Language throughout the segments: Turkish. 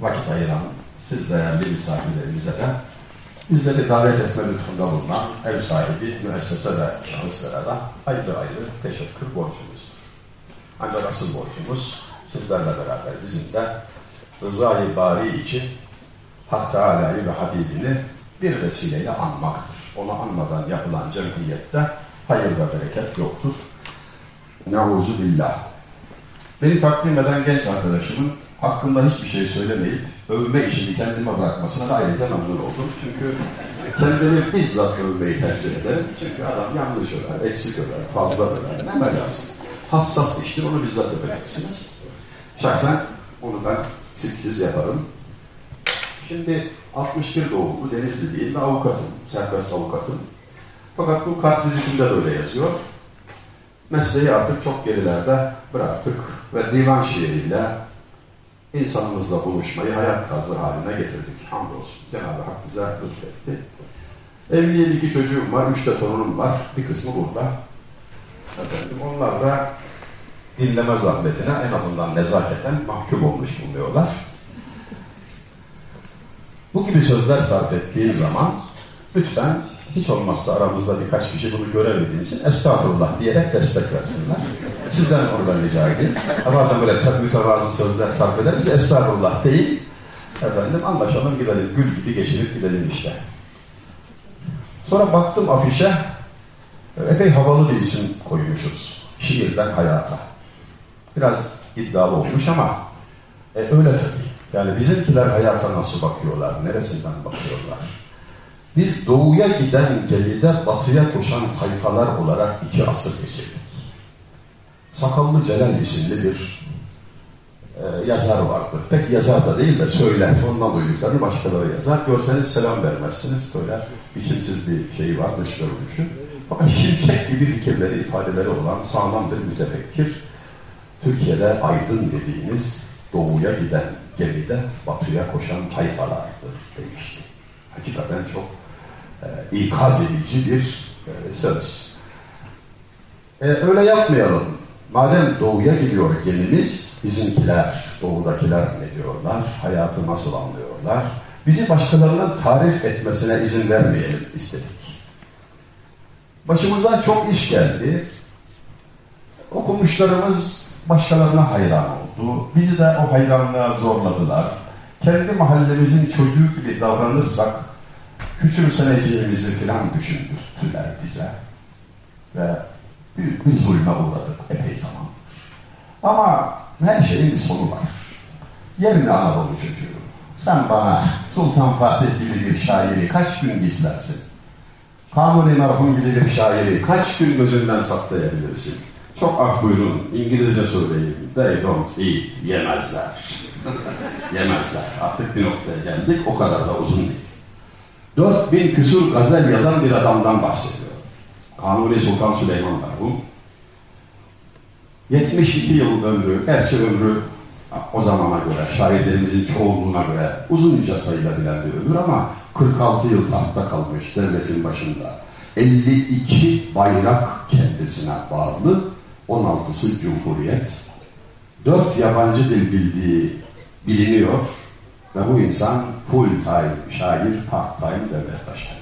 vakit ayıran siz değerli misafirlerimize de bizleri davet etme lütfunda bulunan ev sahibi, müessese ve şahıslara da ayrı ayrı teşekkür borcumuzdur. Ancak asıl borcumuz sizlerle beraber bizim de rızayı bari için Hak Teala'yı ve Habibini bir vesileyle anmaktır. Onu anmadan yapılan cemiyette hayır ve bereket yoktur. Neuzu billah. Beni takdim eden genç arkadaşımın hakkında hiçbir şey söylemeyip övme işini kendime bırakmasına da ayrıca memnun oldum. Çünkü kendini bizzat övmeyi tercih ederim. Çünkü adam yanlış över, eksik över, fazla över. Ne lazım? Hassas iştir, onu bizzat öpeceksiniz. Şahsen onu ben siksiz yaparım. Şimdi 61 doğumlu Denizli ve avukatım, serbest avukatım. Fakat bu kart vizitimde de öyle yazıyor. Mesleği artık çok gerilerde bıraktık ve divan şiiriyle insanımızla buluşmayı hayat tarzı haline getirdik. Hamdolsun. Cenab-ı Hak bize lütfetti. Evliyim iki çocuğum var, üç de torunum var. Bir kısmı burada. Efendim, onlar da dinleme zahmetine en azından nezaketen mahkum olmuş bulunuyorlar. Bu gibi sözler sarf ettiğim zaman lütfen hiç olmazsa aramızda birkaç kişi bunu görev edinsin. Estağfurullah diyerek destek versinler. Sizden oradan rica edeyim. Bazen böyle tabi mütevazı sözler sarf eder bize estağfurullah değil. Efendim anlaşalım gidelim. Gül gibi geçirip gidelim işte. Sonra baktım afişe. Epey havalı bir isim koymuşuz. Şiirden hayata. Biraz iddialı olmuş ama e, öyle tabii. Yani bizimkiler hayata nasıl bakıyorlar, neresinden bakıyorlar? Biz doğuya giden gemide batıya koşan tayfalar olarak iki asır geçirdik. Sakallı Celal isimli bir e, yazar vardı. Pek yazar da değil de söyler. Ondan duyduklarını başkaları yazar. Görseniz selam vermezsiniz. Böyle biçimsiz bir şey var, dış görünüşü. Fakat şirket gibi fikirleri, ifadeleri olan sağlam bir mütefekkir. Türkiye'de aydın dediğimiz doğuya giden gemide batıya koşan tayfalardır demişti. Hakikaten çok ikaz edici bir e, söz. E, öyle yapmayalım. Madem doğuya gidiyor gemimiz, bizimkiler, doğudakiler ne diyorlar, hayatı nasıl anlıyorlar, bizi başkalarının tarif etmesine izin vermeyelim istedik. Başımıza çok iş geldi. Okumuşlarımız başkalarına hayran oldu. Bizi de o hayranlığa zorladılar. Kendi mahallemizin çocuğu gibi davranırsak küçümseneceğimizi filan düşündürdüler bize. Ve büyük bir zulme uğradık epey zaman. Ama her şeyin bir sonu var. Yerine Anadolu çocuğu. Sen bana Sultan Fatih gibi bir şairi kaç gün gizlersin? Kanuni merhum gibi bir şairi kaç gün gözünden saklayabilirsin? Çok af buyurun, İngilizce söyleyeyim. They don't eat, yemezler. yemezler. Artık bir noktaya geldik, o kadar da uzun değil. 4000 küsur gazel yazan bir adamdan bahsediyor. Kanuni Sultan Süleyman merhum. 72 yıl ömrü, gerçi ömrü o zamana göre, şairlerimizin çoğunluğuna göre uzunca sayılabilen bir ömür ama 46 yıl tahtta kalmış devletin başında. 52 bayrak kendisine bağlı, 16'sı Cumhuriyet. 4 yabancı dil bildiği biliniyor ve bu insan time şair, part time devlet başkanı.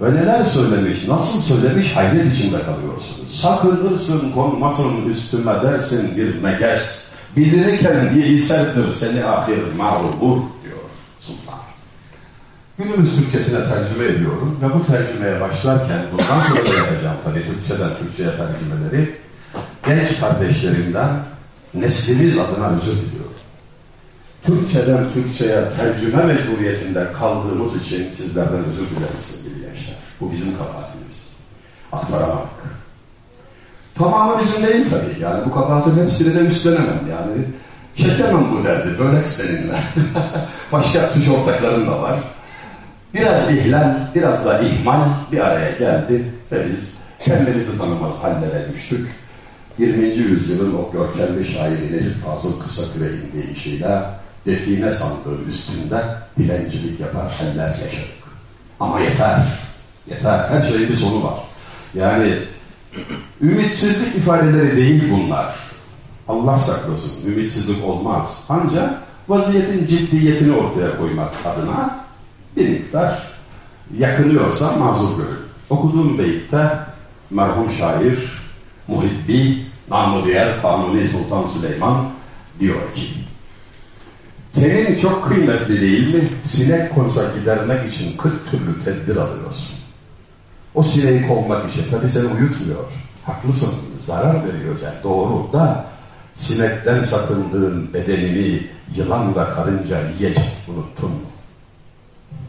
Ve neler söylemiş, nasıl söylemiş hayret içinde kalıyorsunuz. Sakınırsın konmasın üstüme dersin bir meges. Bilirken yeğiseldir seni ahir mağrubur diyor Sultan. Günümüz Türkçesine tercüme ediyorum ve bu tercümeye başlarken bundan sonra yapacağım tabii Türkçeden Türkçe'ye tercümeleri. Genç kardeşlerimden neslimiz adına özür diliyorum. Türkçeden Türkçe'ye tercüme mecburiyetinde kaldığımız için sizlerden özür dilerim sevgili gençler. Bu bizim kabahatimiz. Aktaramadık. Tamamı bizim değil tabii. Yani bu kabahatin hepsini de üstlenemem. Yani çekemem bu derdi. Bölek seninle. Başka suç ortaklarım da var. Biraz ihlal, biraz da ihmal bir araya geldi ve biz kendimizi tanımaz hallere düştük. 20. yüzyılın o görkemli şairi Necip Fazıl Kısaküre'nin deyişiyle define sandığı üstünde dilencilik yapar haller yaşadık. Ama yeter, yeter. Her şeyin bir sonu var. Yani ümitsizlik ifadeleri değil bunlar. Allah saklasın, ümitsizlik olmaz. Ancak vaziyetin ciddiyetini ortaya koymak adına bir miktar yakınıyorsa mazur görün. Okuduğum beyitte merhum şair Muhibbi namı diğer Kanuni Sultan Süleyman diyor ki Tenin çok kıymetli değil mi? Sinek konsa gidermek için 40 türlü tedbir alıyorsun. O sineği kovmak için tabi seni uyutmuyor. Haklısın, zarar veriyor yani doğru da sinekten sakındığın bedenini yılan ve karınca yiyecek unuttun mu?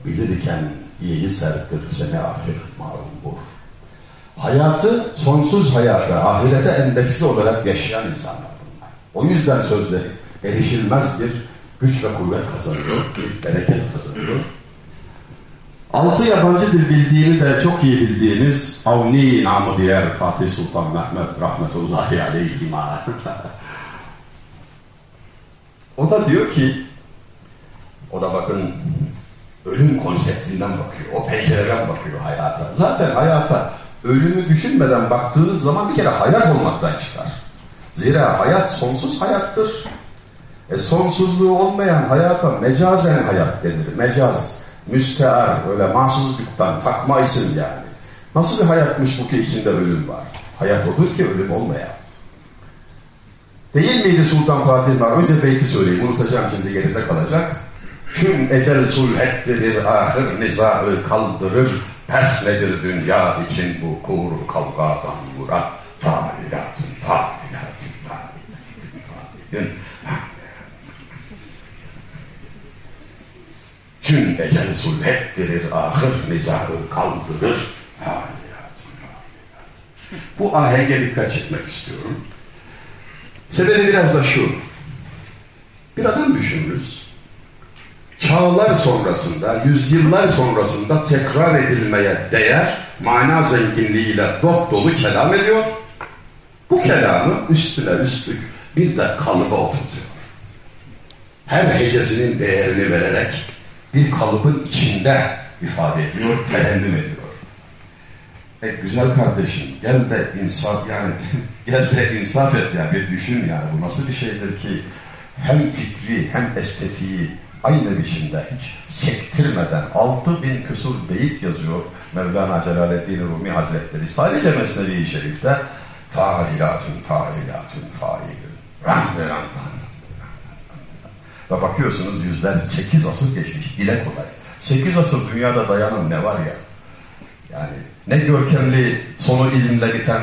Bilirken yiyi serptir seni ahir malum vur. Hayatı, sonsuz hayatı, ahirete endeksli olarak yaşayan insanlar bunlar. O yüzden sözleri erişilmez bir güç ve kuvvet kazanıyor, bereket kazanıyor. Altı yabancı dil bildiğini de çok iyi bildiğimiz Avni namı diğer Fatih Sultan Mehmet rahmetullahi aleyhima. o da diyor ki, o da bakın ölüm konseptinden bakıyor, o pencereden bakıyor hayata. Zaten hayata ölümü düşünmeden baktığınız zaman bir kere hayat olmaktan çıkar. Zira hayat sonsuz hayattır. E, sonsuzluğu olmayan hayata mecazen hayat denir. Mecaz, müstear, öyle mahsusluktan takma isim yani. Nasıl bir hayatmış bu ki içinde ölüm var? Hayat odur ki ölüm olmayan. Değil miydi Sultan Fatih var? Önce beyti söyleyeyim, unutacağım şimdi geride kalacak. Çün ecel sulhettirir, ahir nizaı kaldırır. Pers nedir dünya için bu kur kavgadan murat? Failatün, failatün, failatün, failatün. Çün ecel sulhettirir, ahir nizaı kaldırır. Bu ahenge dikkat çekmek istiyorum. Sebebi biraz da şu. Bir adam düşünürüz çağlar sonrasında, yüzyıllar sonrasında tekrar edilmeye değer mana zenginliğiyle dop dolu kelam ediyor. Bu kelamı üstüne üstlük bir de kalıba oturtuyor. Her hecesinin değerini vererek bir kalıbın içinde ifade ediyor, terennüm ediyor. E güzel kardeşim gel de insaf yani gel de insaf et ya bir düşün yani bu nasıl bir şeydir ki hem fikri hem estetiği aynı biçimde hiç sektirmeden altı bin küsur beyit yazıyor Mevlana Celaleddin Rumi Hazretleri. Sadece Mesnevi-i Şerif'te failatun failatun failun rahmeran ve bakıyorsunuz yüzler sekiz asır geçmiş dile kolay. Sekiz asır dünyada dayanan ne var ya? Yani ne görkemli sonu izinle biten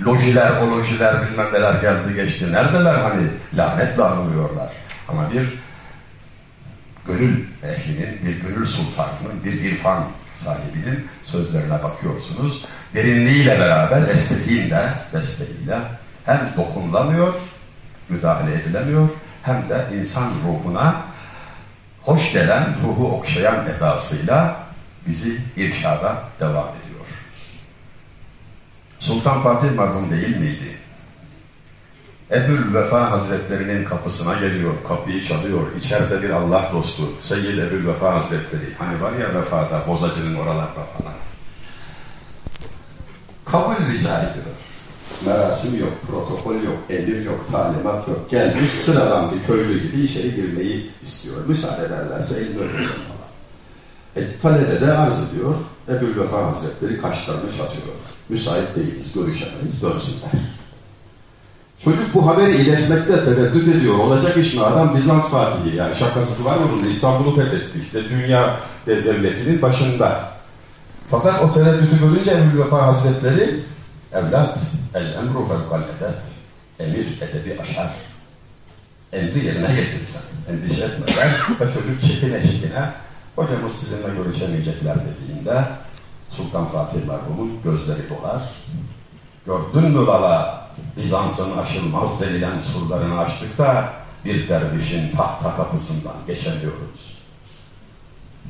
lojiler, o lojiler bilmem neler geldi geçti. Neredeler hani lanetle anılıyorlar. Ama bir gönül ehlinin, bir gönül sultanının, bir irfan sahibinin sözlerine bakıyorsunuz. Derinliğiyle beraber estetiğiyle, besteğiyle hem dokunulamıyor, müdahale edilemiyor hem de insan ruhuna hoş gelen, ruhu okşayan edasıyla bizi irşada devam ediyor. Sultan Fatih merhum değil miydi? Ebul Vefa Hazretlerinin kapısına geliyor, kapıyı çalıyor. İçeride bir Allah dostu, Seyyid Ebul Vefa Hazretleri. Hani var ya vefada, bozacının oralarda falan. Kabul rica ediyor. Merasim yok, protokol yok, emir yok, talimat yok. Gelmiş sıradan bir köylü gibi içeri girmeyi istiyor. Müsaade ederlerse elini öpüyor falan. E, talebe de arz ediyor. Ebul Vefa Hazretleri kaşlarını çatıyor. Müsait değiliz, görüşemeyiz, dönsünler. Çocuk bu haberi iletmekte tereddüt ediyor. Olacak iş mi? Adam Bizans Fatihi yani şakası var mı bunun? İstanbul'u fethetti işte dünya devletinin başında. Fakat o tereddütü görünce Ebu Vefa Hazretleri evlat el emru fevkallede emir edebi aşar. Emri yerine getirsen endişe etmeden ve çocuk çekine çekine hocamız sizinle görüşemeyecekler dediğinde Sultan Fatih merhumun gözleri dolar. Gördün mü valla Bizans'ın aşılmaz denilen surlarını açtık da bir dervişin tahta kapısından geçemiyoruz.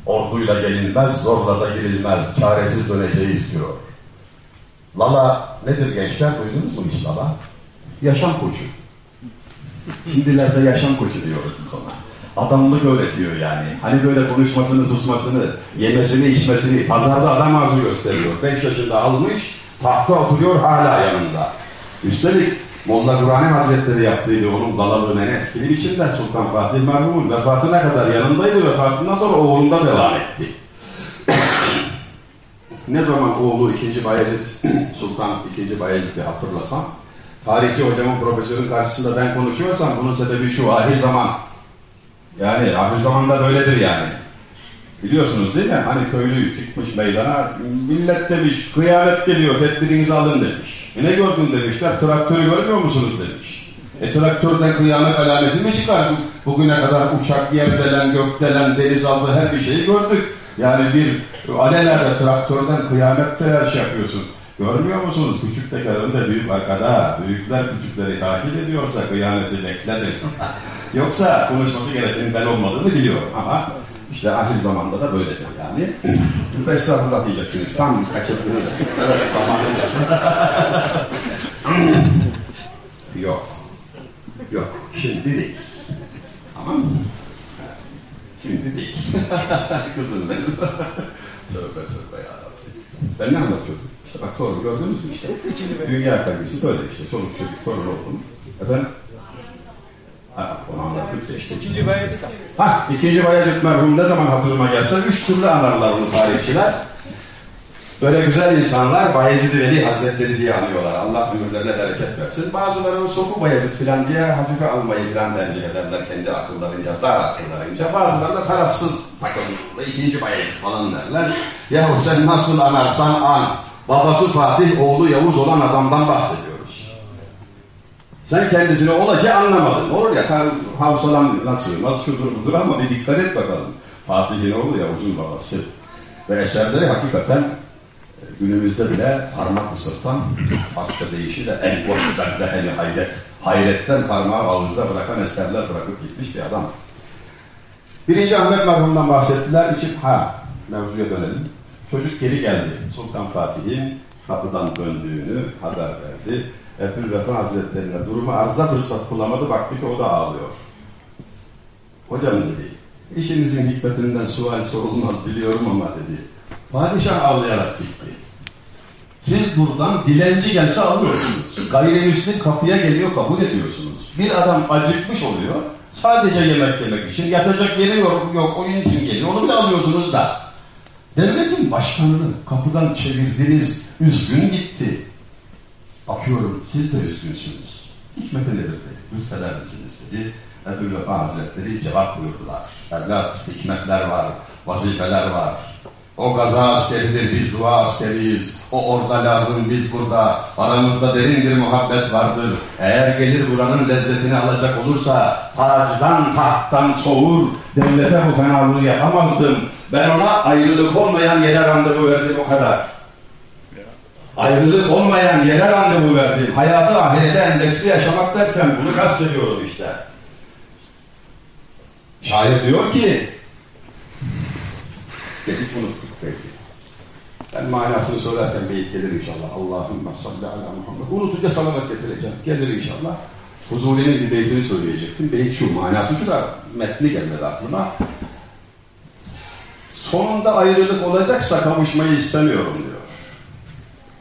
Orduyla gelinmez, zorla da girilmez, çaresiz döneceğiz diyor. Lala nedir gençler? Duydunuz mu hiç Lala? Yaşam koçu. Şimdilerde yaşam koçu diyoruz biz ona. Adamlık öğretiyor yani. Hani böyle konuşmasını, susmasını, yemesini, içmesini, pazarda adam arzu gösteriyor. Beş yaşında almış, tahta oturuyor hala yanında. Üstelik Molla Kur'ani Hazretleri yaptıydı onun dalalığını en etkili biçimde Sultan Fatih merhumun vefatına kadar yanındaydı. Vefatından sonra oğlunda devam etti. Ne zaman oğlu 2. Bayezid, Sultan 2. Bayezid'i hatırlasam, tarihçi hocamın profesörün karşısında ben konuşuyorsam bunun sebebi şu, ahir zaman. Yani ahir zamanda böyledir yani. Biliyorsunuz değil mi? Hani köylü çıkmış meydana, millet demiş, kıyamet geliyor, tedbirinizi alın demiş. E ne gördün demişler, traktörü görmüyor musunuz demiş. E traktörden kıyamet alameti mi çıkar? Bugüne kadar uçak, yerdelen, gökdelen, denizaltı her bir şeyi gördük. Yani bir alelade traktörden kıyamet telaşı yapıyorsun. Görmüyor musunuz? Küçük teker önde, büyük arkada. Büyükler küçükleri takip ediyorsa kıyameti bekledim. Yoksa konuşması gerekenin ben olmadığını biliyorum ama işte ahir zamanda da böyledir yani. Estağfurullah diyecektiniz. Tam kaçırdınız. evet zamanında. Yok. Yok. Şimdi değil. Tamam mı? Şimdi değil. Kızım benim. tövbe tövbe ya. Ben ne anlatıyordum? İşte bak torun gördünüz mü işte. Dünya kaygısı böyle işte. Çoluk çocuk torun oldum. Efendim? Ha, onu anlattık geçti. İkinci Bayezid. Ha, ikinci Bayezid merhum ne zaman hatırıma gelse üç türlü anarlar onu tarihçiler. Böyle güzel insanlar Bayezid-i Veli Hazretleri diye anıyorlar. Allah ömürlerine bereket versin. Bazıları Sofu Bayezid filan diye hafife almayı filan tercih ederler kendi akıllarınca, dar akıllarınca. Bazıları da tarafsız takılır. ikinci Bayezid falan derler. Yahu sen nasıl anarsan an. Babası Fatih, oğlu Yavuz olan adamdan bahsediyoruz. Sen kendisini olaca anlamadın. Olur ya havsalan nasıl, nasıl şudur budur ama bir dikkat et bakalım. Fatih'in oğlu Yavuz'un babası. Ve eserleri hakikaten günümüzde bile parmak ısırtan, Farsça deyişiyle en boş bende hele hayret. Hayretten parmağı ağızda bırakan eserler bırakıp gitmiş bir adam. Birinci Ahmet merhumdan bahsettiler. İçip ha mevzuya dönelim. Çocuk geri geldi. Sultan Fatih'in kapıdan döndüğünü haber verdi. Ebu Vefa Hazretleri'ne durumu arıza fırsat bulamadı. Baktı ki o da ağlıyor. Hocam dedi, işinizin hikmetinden sual sorulmaz biliyorum ama dedi. Padişah ağlayarak gitti. Siz buradan dilenci gelse almıyorsunuz. Gayrimüslim kapıya geliyor kabul ediyorsunuz. Bir adam acıkmış oluyor. Sadece yemek yemek için yatacak yeri yok, yok oyun için geliyor. Onu bile alıyorsunuz da. Devletin başkanını kapıdan çevirdiniz, üzgün gitti. Bakıyorum siz de üzgünsünüz. Hikmeti nedir dedi. Lütfeder misiniz dedi. Ebu Vefa Hazretleri cevap buyurdular. Evlat hikmetler var, vazifeler var. O gaza askeridir, biz dua askeriyiz. O orada lazım, biz burada. Aramızda derin bir muhabbet vardır. Eğer gelir buranın lezzetini alacak olursa tacdan, tahttan soğur, devlete bu fenalığı yapamazdım. Ben ona ayrılık olmayan yere randevu verdim o kadar. Ayrılık olmayan yere randevu verdim. Hayatı ahirete endeksli yaşamak derken bunu kastediyorum işte. Şair diyor ki dedik belki. Ben manasını söylerken beyit gelir inşallah. Allahümme salli ala Muhammed. Unutunca salavat getireceğim. Gelir inşallah. Huzuli'nin bir beytini söyleyecektim. Beyt şu, manası şu da metni gelmedi aklıma. Sonunda ayrılık olacaksa kavuşmayı istemiyorum diyor.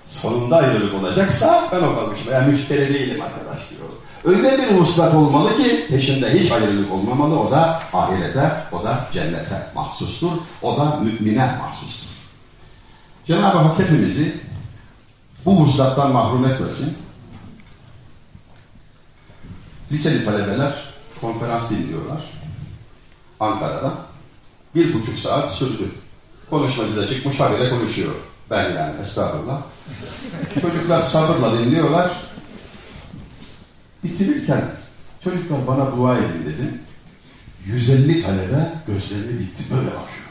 Sonunda ayrılık olacaksa ben o kavuşmaya müşteri değilim arkadaş diyor. Öyle bir vuslat olmalı ki peşinde hiç ayrılık olmamalı. O da ahirete, o da cennete mahsustur. O da mümine mahsustur. Cenab-ı Hak hepimizi bu vuslattan mahrum etmesin. Liseli talebeler konferans dinliyorlar. Ankara'da. Bir buçuk saat sürdü. Konuşmacı da çıkmış habire konuşuyor. Ben yani estağfurullah. Çocuklar sabırla dinliyorlar. Bitirirken çocuklar bana dua edin dedim. 150 talebe gözlerini dikti böyle bakıyor.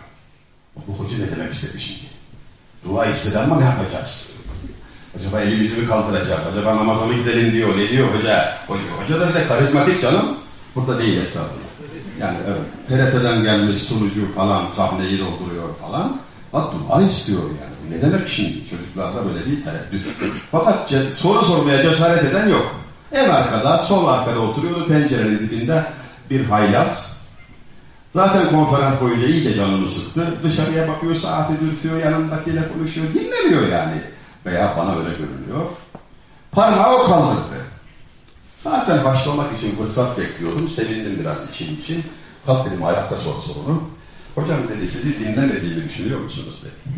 Bu hoca ne demek istedi şimdi? Dua istedi ama ne yapacağız? Acaba elimizi mi kaldıracağız? Acaba namaza mı gidelim diyor. Ne diyor hoca? Hoca, da bir de karizmatik canım. Burada değil estağfurullah. Yani evet. TRT'den gelmiş sunucu falan sahneyi dolduruyor falan. Bak dua istiyor yani. Ne demek şimdi? Çocuklarda böyle bir tereddüt. Fakat soru sormaya cesaret eden yok. En arkada, sol arkada oturuyordu pencerenin dibinde bir haylaz. Zaten konferans boyunca iyice canını sıktı. Dışarıya bakıyor, saati dürtüyor, yanındakiyle konuşuyor. Dinlemiyor yani. Veya bana öyle görünüyor. Parmağı o kaldırdı. Zaten başlamak için fırsat bekliyordum. Sevindim biraz için için. Kalk dedim ayakta sor sorunu. Hocam dedi sizi dinlemediğimi düşünüyor musunuz dedi.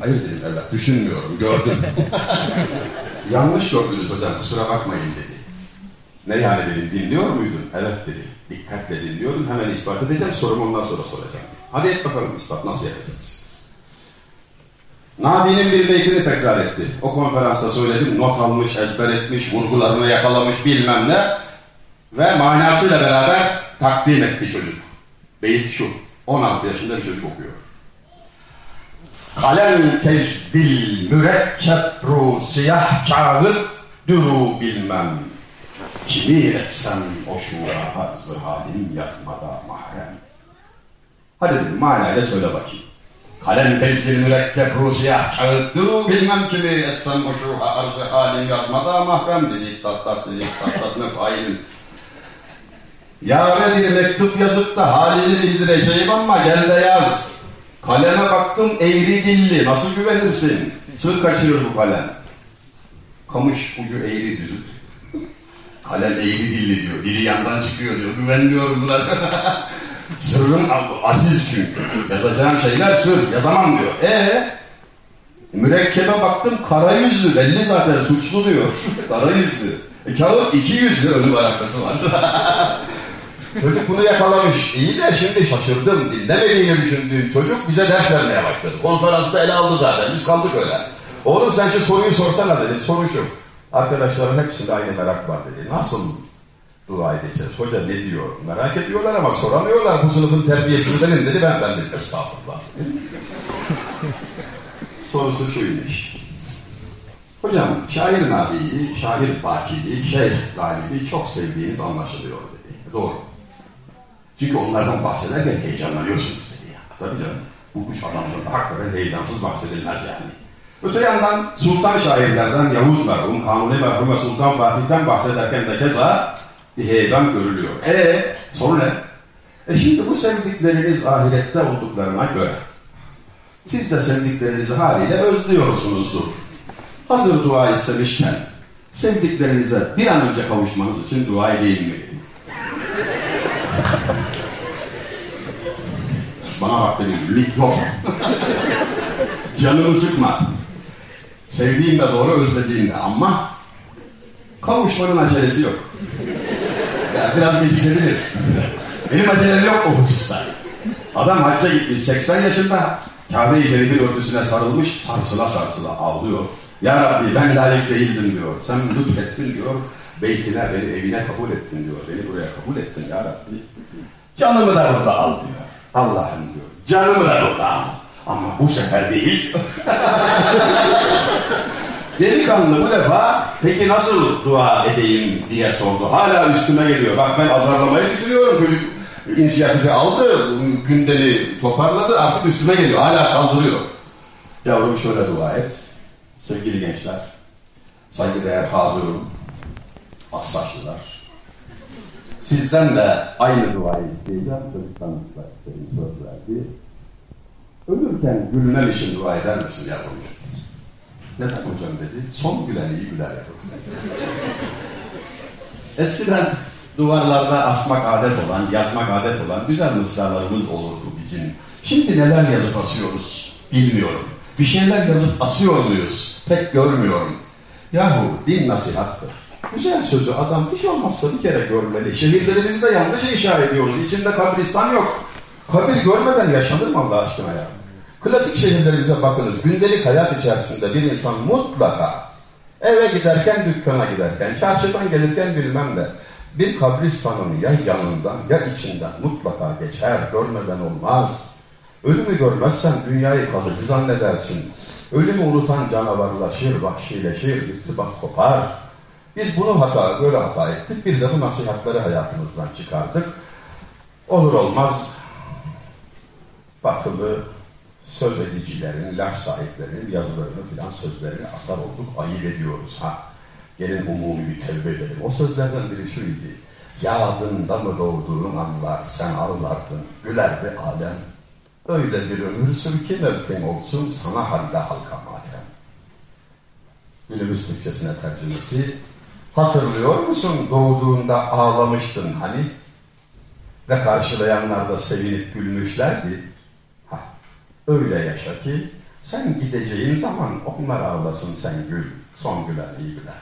Hayır dedim evlat düşünmüyorum gördüm. Yanlış gördünüz hocam kusura bakmayın dedi. Ne yani dedim dinliyor muydun? Evet dedi. Dikkatle dinliyorum hemen ispat edeceğim sorumu ondan sonra soracağım. Hadi et bakalım ispat nasıl yapacağız? Nabi'nin bir beytini tekrar etti. O konferansta söyledim not almış, ezber etmiş, vurgularını yakalamış bilmem ne. Ve manasıyla beraber takdim etti çocuk. Beyit şu. 16 yaşında bir çocuk okuyor. Kalem tecdil mürekkep ru siyah kağıt duru bilmem. Kimi etsem o şura arzı halim yazmada mahrem. Hadi dedim manayla söyle bakayım. Kalem tecdil mürekkep ru siyah kağıt duru bilmem kimi etsem o şura arzı halim yazmada mahrem dedi. Tat tat dedi. Tat tat ne failim. Yâre bir mektup yazıp da halini bildireceğim ama gel de yaz. Kaleme baktım eğri dilli, nasıl güvenirsin? Sır kaçırır bu kalem. Kamış ucu eğri düzüt. Kalem eğri dilli diyor, dili yandan çıkıyor diyor. Güvenmiyorum buna. Sırrım aziz çünkü. Yazacağım şeyler sır, yazamam diyor. E mürekkebe baktım kara yüzlü, belli zaten suçlu diyor. kara yüzlü. E, kağıt iki yüzlü önü var arkası var. Çocuk bunu yakalamış. İyi de şimdi şaşırdım. Dinlemediğini düşündüğüm çocuk bize ders vermeye başladı. Konferansta ele aldı zaten. Biz kaldık öyle. Oğlum sen şu soruyu sorsana dedim. Soru şu. Arkadaşların hepsinde aynı merak var dedi. Nasıl dua edeceğiz? Hoca ne diyor? Merak ediyorlar ama soramıyorlar. Bu sınıfın terbiyesi benim dedi. Ben ben dedim. Estağfurullah. Sorusu şuymuş. Hocam şair Nabi'yi, şair Baki'yi, Şeyh Galibi çok sevdiğiniz anlaşılıyor dedi. Doğru. Çünkü onlardan bahsederken heyecanlanıyorsunuz dedi ya. Tabii canım. Bu üç adamdan hakikaten heyecansız bahsedilmez yani. Öte yandan sultan şairlerden Yavuz merhum, Kanuni merhum ve Sultan Fatih'ten bahsederken de keza bir heyecan görülüyor. E soru ne? E şimdi bu sevdikleriniz ahirette olduklarına göre siz de sevdiklerinizi haliyle özlüyorsunuzdur. Hazır dua istemişken sevdiklerinize bir an önce kavuşmanız için dua edeyim mi? Bana bak dedim, yok. Canımı sıkma. Sevdiğim de doğru, özlediğim de ama kavuşmanın acelesi yok. Yani biraz gecikebilir. Benim acelem yok o hususta. Adam hacca gitmiş 80 yaşında Kabe-i Şerif'in örtüsüne sarılmış sarsıla sarsıla ağlıyor. Ya Rabbi ben layık değildim diyor. Sen lütfettin diyor. Beytine beni evine kabul ettin diyor. Beni buraya kabul ettin ya Rabbi. Canımı da burada al diyor. Allah'ım diyor. Canımı da burada al. Ama bu sefer değil. Delikanlı bu defa peki nasıl dua edeyim diye sordu. Hala üstüme geliyor. Bak ben azarlamayı düşünüyorum. Çocuk inisiyatifi aldı. Gündemi toparladı. Artık üstüme geliyor. Hala saldırıyor. Yavrum şöyle dua et. Sevgili gençler. Saygıdeğer hazırım. Aksaçlılar. Sizden de aynı duayı isteyeceğim. Çocuklarınızla isterim söz verdi. Ölürken gülmem için dua eder misin yavrum? Neden hocam dedi. Son gülen iyi güler yavrum. Eskiden duvarlarda asmak adet olan, yazmak adet olan güzel mısralarımız olurdu bizim. Şimdi neler yazıp asıyoruz bilmiyorum. Bir şeyler yazıp asıyor muyuz? Pek görmüyorum. Yahu din nasihattır. Güzel sözü adam hiç olmazsa bir kere görmeli. Şehirlerimizde yanlış inşa ediyoruz. İçinde kabristan yok. Kabir görmeden yaşanır mı Allah aşkına ya? Klasik şehirlerimize bakınız. Gündelik hayat içerisinde bir insan mutlaka eve giderken, dükkana giderken, çarşıdan gelirken bilmem de bir kabristanın ya yanından ya içinden mutlaka geçer, görmeden olmaz. Ölümü görmezsen dünyayı kalıcı zannedersin. Ölümü unutan canavarlaşır, vahşileşir, irtibat kopar. Biz bunu hata, böyle hata ettik. Bir de bu nasihatleri hayatımızdan çıkardık. Olur olmaz batılı söz edicilerin, laf sahiplerinin yazılarını filan sözlerini asar olduk, ayıp ediyoruz. Ha, gelin umumi bir tevbe edelim. O sözlerden biri şuydu. Yağdında mı doğduğun anlar sen ağlardın, gülerdi alem. Öyle bir ömür sür ki mevtin olsun sana halde halka matem. Günümüz Türkçesine tercümesi Hatırlıyor musun doğduğunda ağlamıştın hani? Ve karşılayanlar da sevinip gülmüşlerdi. Öyle yaşa ki sen gideceğin zaman onlar ağlasın sen gül. Son gülen iyi güler.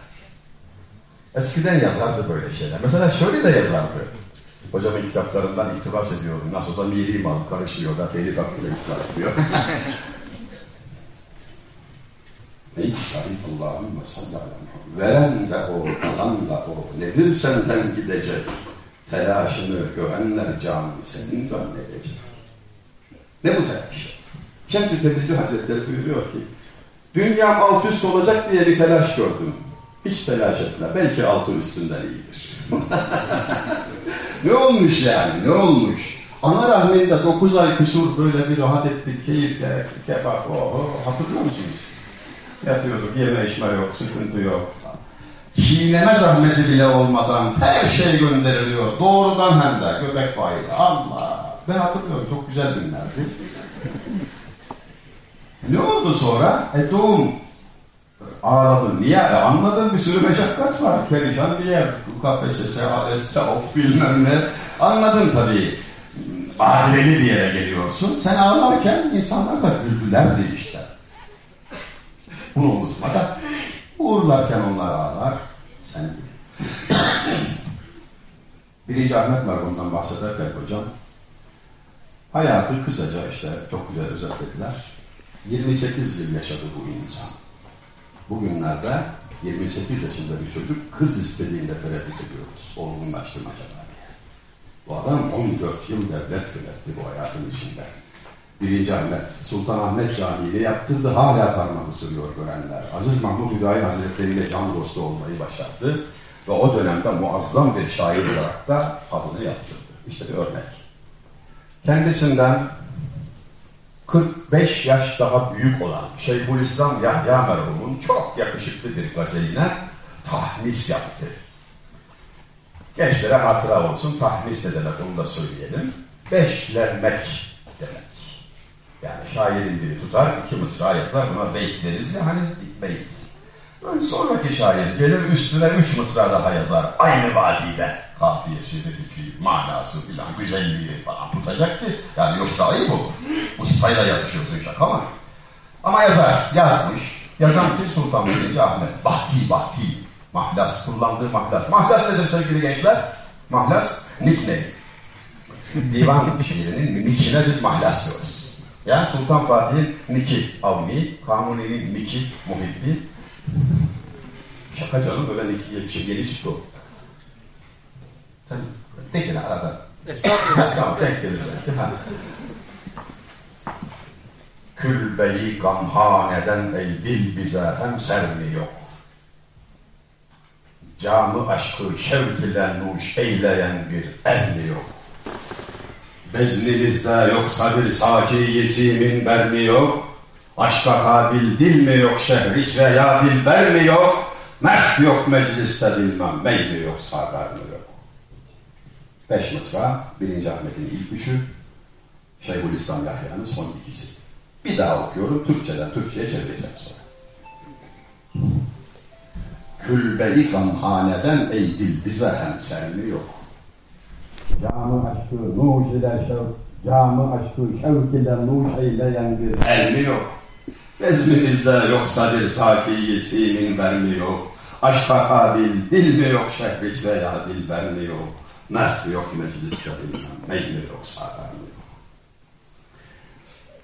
Eskiden yazardı böyle şeyler. Mesela şöyle de yazardı. Hocamın kitaplarından iktibas ediyorum. Nasıl olsa miri mal karışmıyor da telif hakkıyla etmiyor. Ey sahip Allah'ın ve Veren de o, alan da o. Nedir senden gidecek? Telaşını görenler can senin zannedecek. Ne bu telaş? Şems-i Tebrizi Hazretleri buyuruyor ki, Dünyam alt üst olacak diye bir telaş gördüm. Hiç telaş etme. Belki altı üstünden iyidir. ne olmuş yani? Ne olmuş? Ana rahminde dokuz ay kusur böyle bir rahat ettik. Keyifle, kebap, oh, hatırlıyor musunuz? Yatıyorduk, yeme içme yok, sıkıntı yok. Çiğneme zahmeti bile olmadan her şey gönderiliyor. Doğrudan hem de göbek bağıyla. Allah! Ben hatırlıyorum, çok güzel günlerdi. Ne oldu sonra? E doğum. Ağladın. Niye? E anladın bir sürü meşakkat var. Perişan bir yer. KPSS, ALS, of bilmem ne. Anladın tabii. Adileli bir yere geliyorsun. Sen ağlarken insanlar da güldülerdi işte. Bunu unutma da uğurlarken onlar ağlar, sen. Birinci Ahmet Merhum'dan bahsederken hocam, hayatı kısaca işte çok güzel özetlediler. 28 yıl yaşadı bu insan. Bugünlerde 28 yaşında bir çocuk kız istediğinde tereddüt ediyoruz. Olgunlaştı mı acaba diye. Bu adam 14 yıl devlet yönetti bu hayatın içinde. Birinci Ahmet, Sultan Ahmet Camii'ni yaptırdı. Hala parmağı sürüyor görenler. Aziz Mahmud Hüdayi Hazretleri ile can dostu olmayı başardı. Ve o dönemde muazzam bir şair olarak da adını yaptırdı. İşte bir örnek. Kendisinden 45 yaş daha büyük olan Şeyhülislam Yahya merhumun çok yakışıklı bir gazeline tahmis yaptı. Gençlere hatıra olsun tahmis ne demek onu da söyleyelim. Beşlenmek demek. Yani şairin biri tutar, iki mısra yazar, buna beyt deriz ya hani beyt. Sonraki şair gelir üstüne üç mısra daha yazar. Aynı vadide kafiyesi, herifi, manası filan, güzelliği falan tutacak ki yani yoksa ayıp olur. Ustayla yarışıyorsun şaka mı? Ama yazar, yazmış. Yazan kim Sultan Birinci Ahmet. Bahti, bahti. Mahlas, kullandığı mahlas. Mahlas nedir sevgili gençler? Mahlas, nickname. Divan şiirinin nickine biz mahlas diyoruz. Ya Sultan Fatih'in Niki Avni, Kanuni'nin Niki Muhibbi. Şaka canım böyle Niki'ye bir şey yeni çıktı o. Tek yine arada. Estağfurullah. tamam denk gelir belki. Külbeyi gamhaneden ey bil bize hem sermi yok. Camı aşkı şevk ile nuş eyleyen bir ehli yok. Beznimizde yoksa bir saki yesimin mermi yok. Aşka kabil dil mi yok şehriç veya dilber mi yok? Mest yok mecliste bilmem mey mi yok sagar mı? Beş mısra, birinci Ahmet'in ilk üçü, Şeyhülislam Yahya'nın son ikisi. Bir daha okuyorum, Türkçeden Türkçe'ye çevireceğim sonra. Külbeli gamhaneden ey dil bize hemser mi yok? Camı aşkı nuş ile şevk, camı aşkı şevk ile nuş eyleyen bir el mi yok? Bezmimizde yoksa bir sakiyi simin vermi yok. Aşka kabil dil mi yok şehriç veya dilber mi yok? Nes yok mecliste bilmem, mey mi yok sarar mı yok?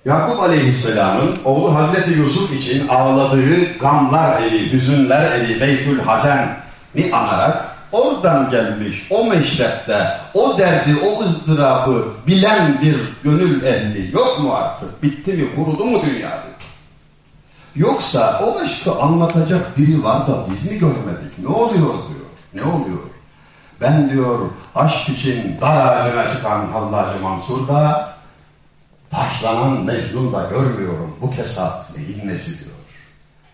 Yakup Aleyhisselam'ın oğlu Hazreti Yusuf için ağladığı gamlar eli, hüzünler eli Beytül Hazen'i anarak oradan gelmiş o meşrepte o derdi, o ızdırabı bilen bir gönül ehli yok mu artık? Bitti mi, kurudu mu dünyada? Yoksa o aşkı anlatacak biri var da biz mi görmedik? Ne oluyor diyor. Ne oluyor? Ben diyor aşk için dar ağacına çıkan Hallacı Mansur da taşlanan Mecnun da görmüyorum. Bu kesat neyin nesi diyor.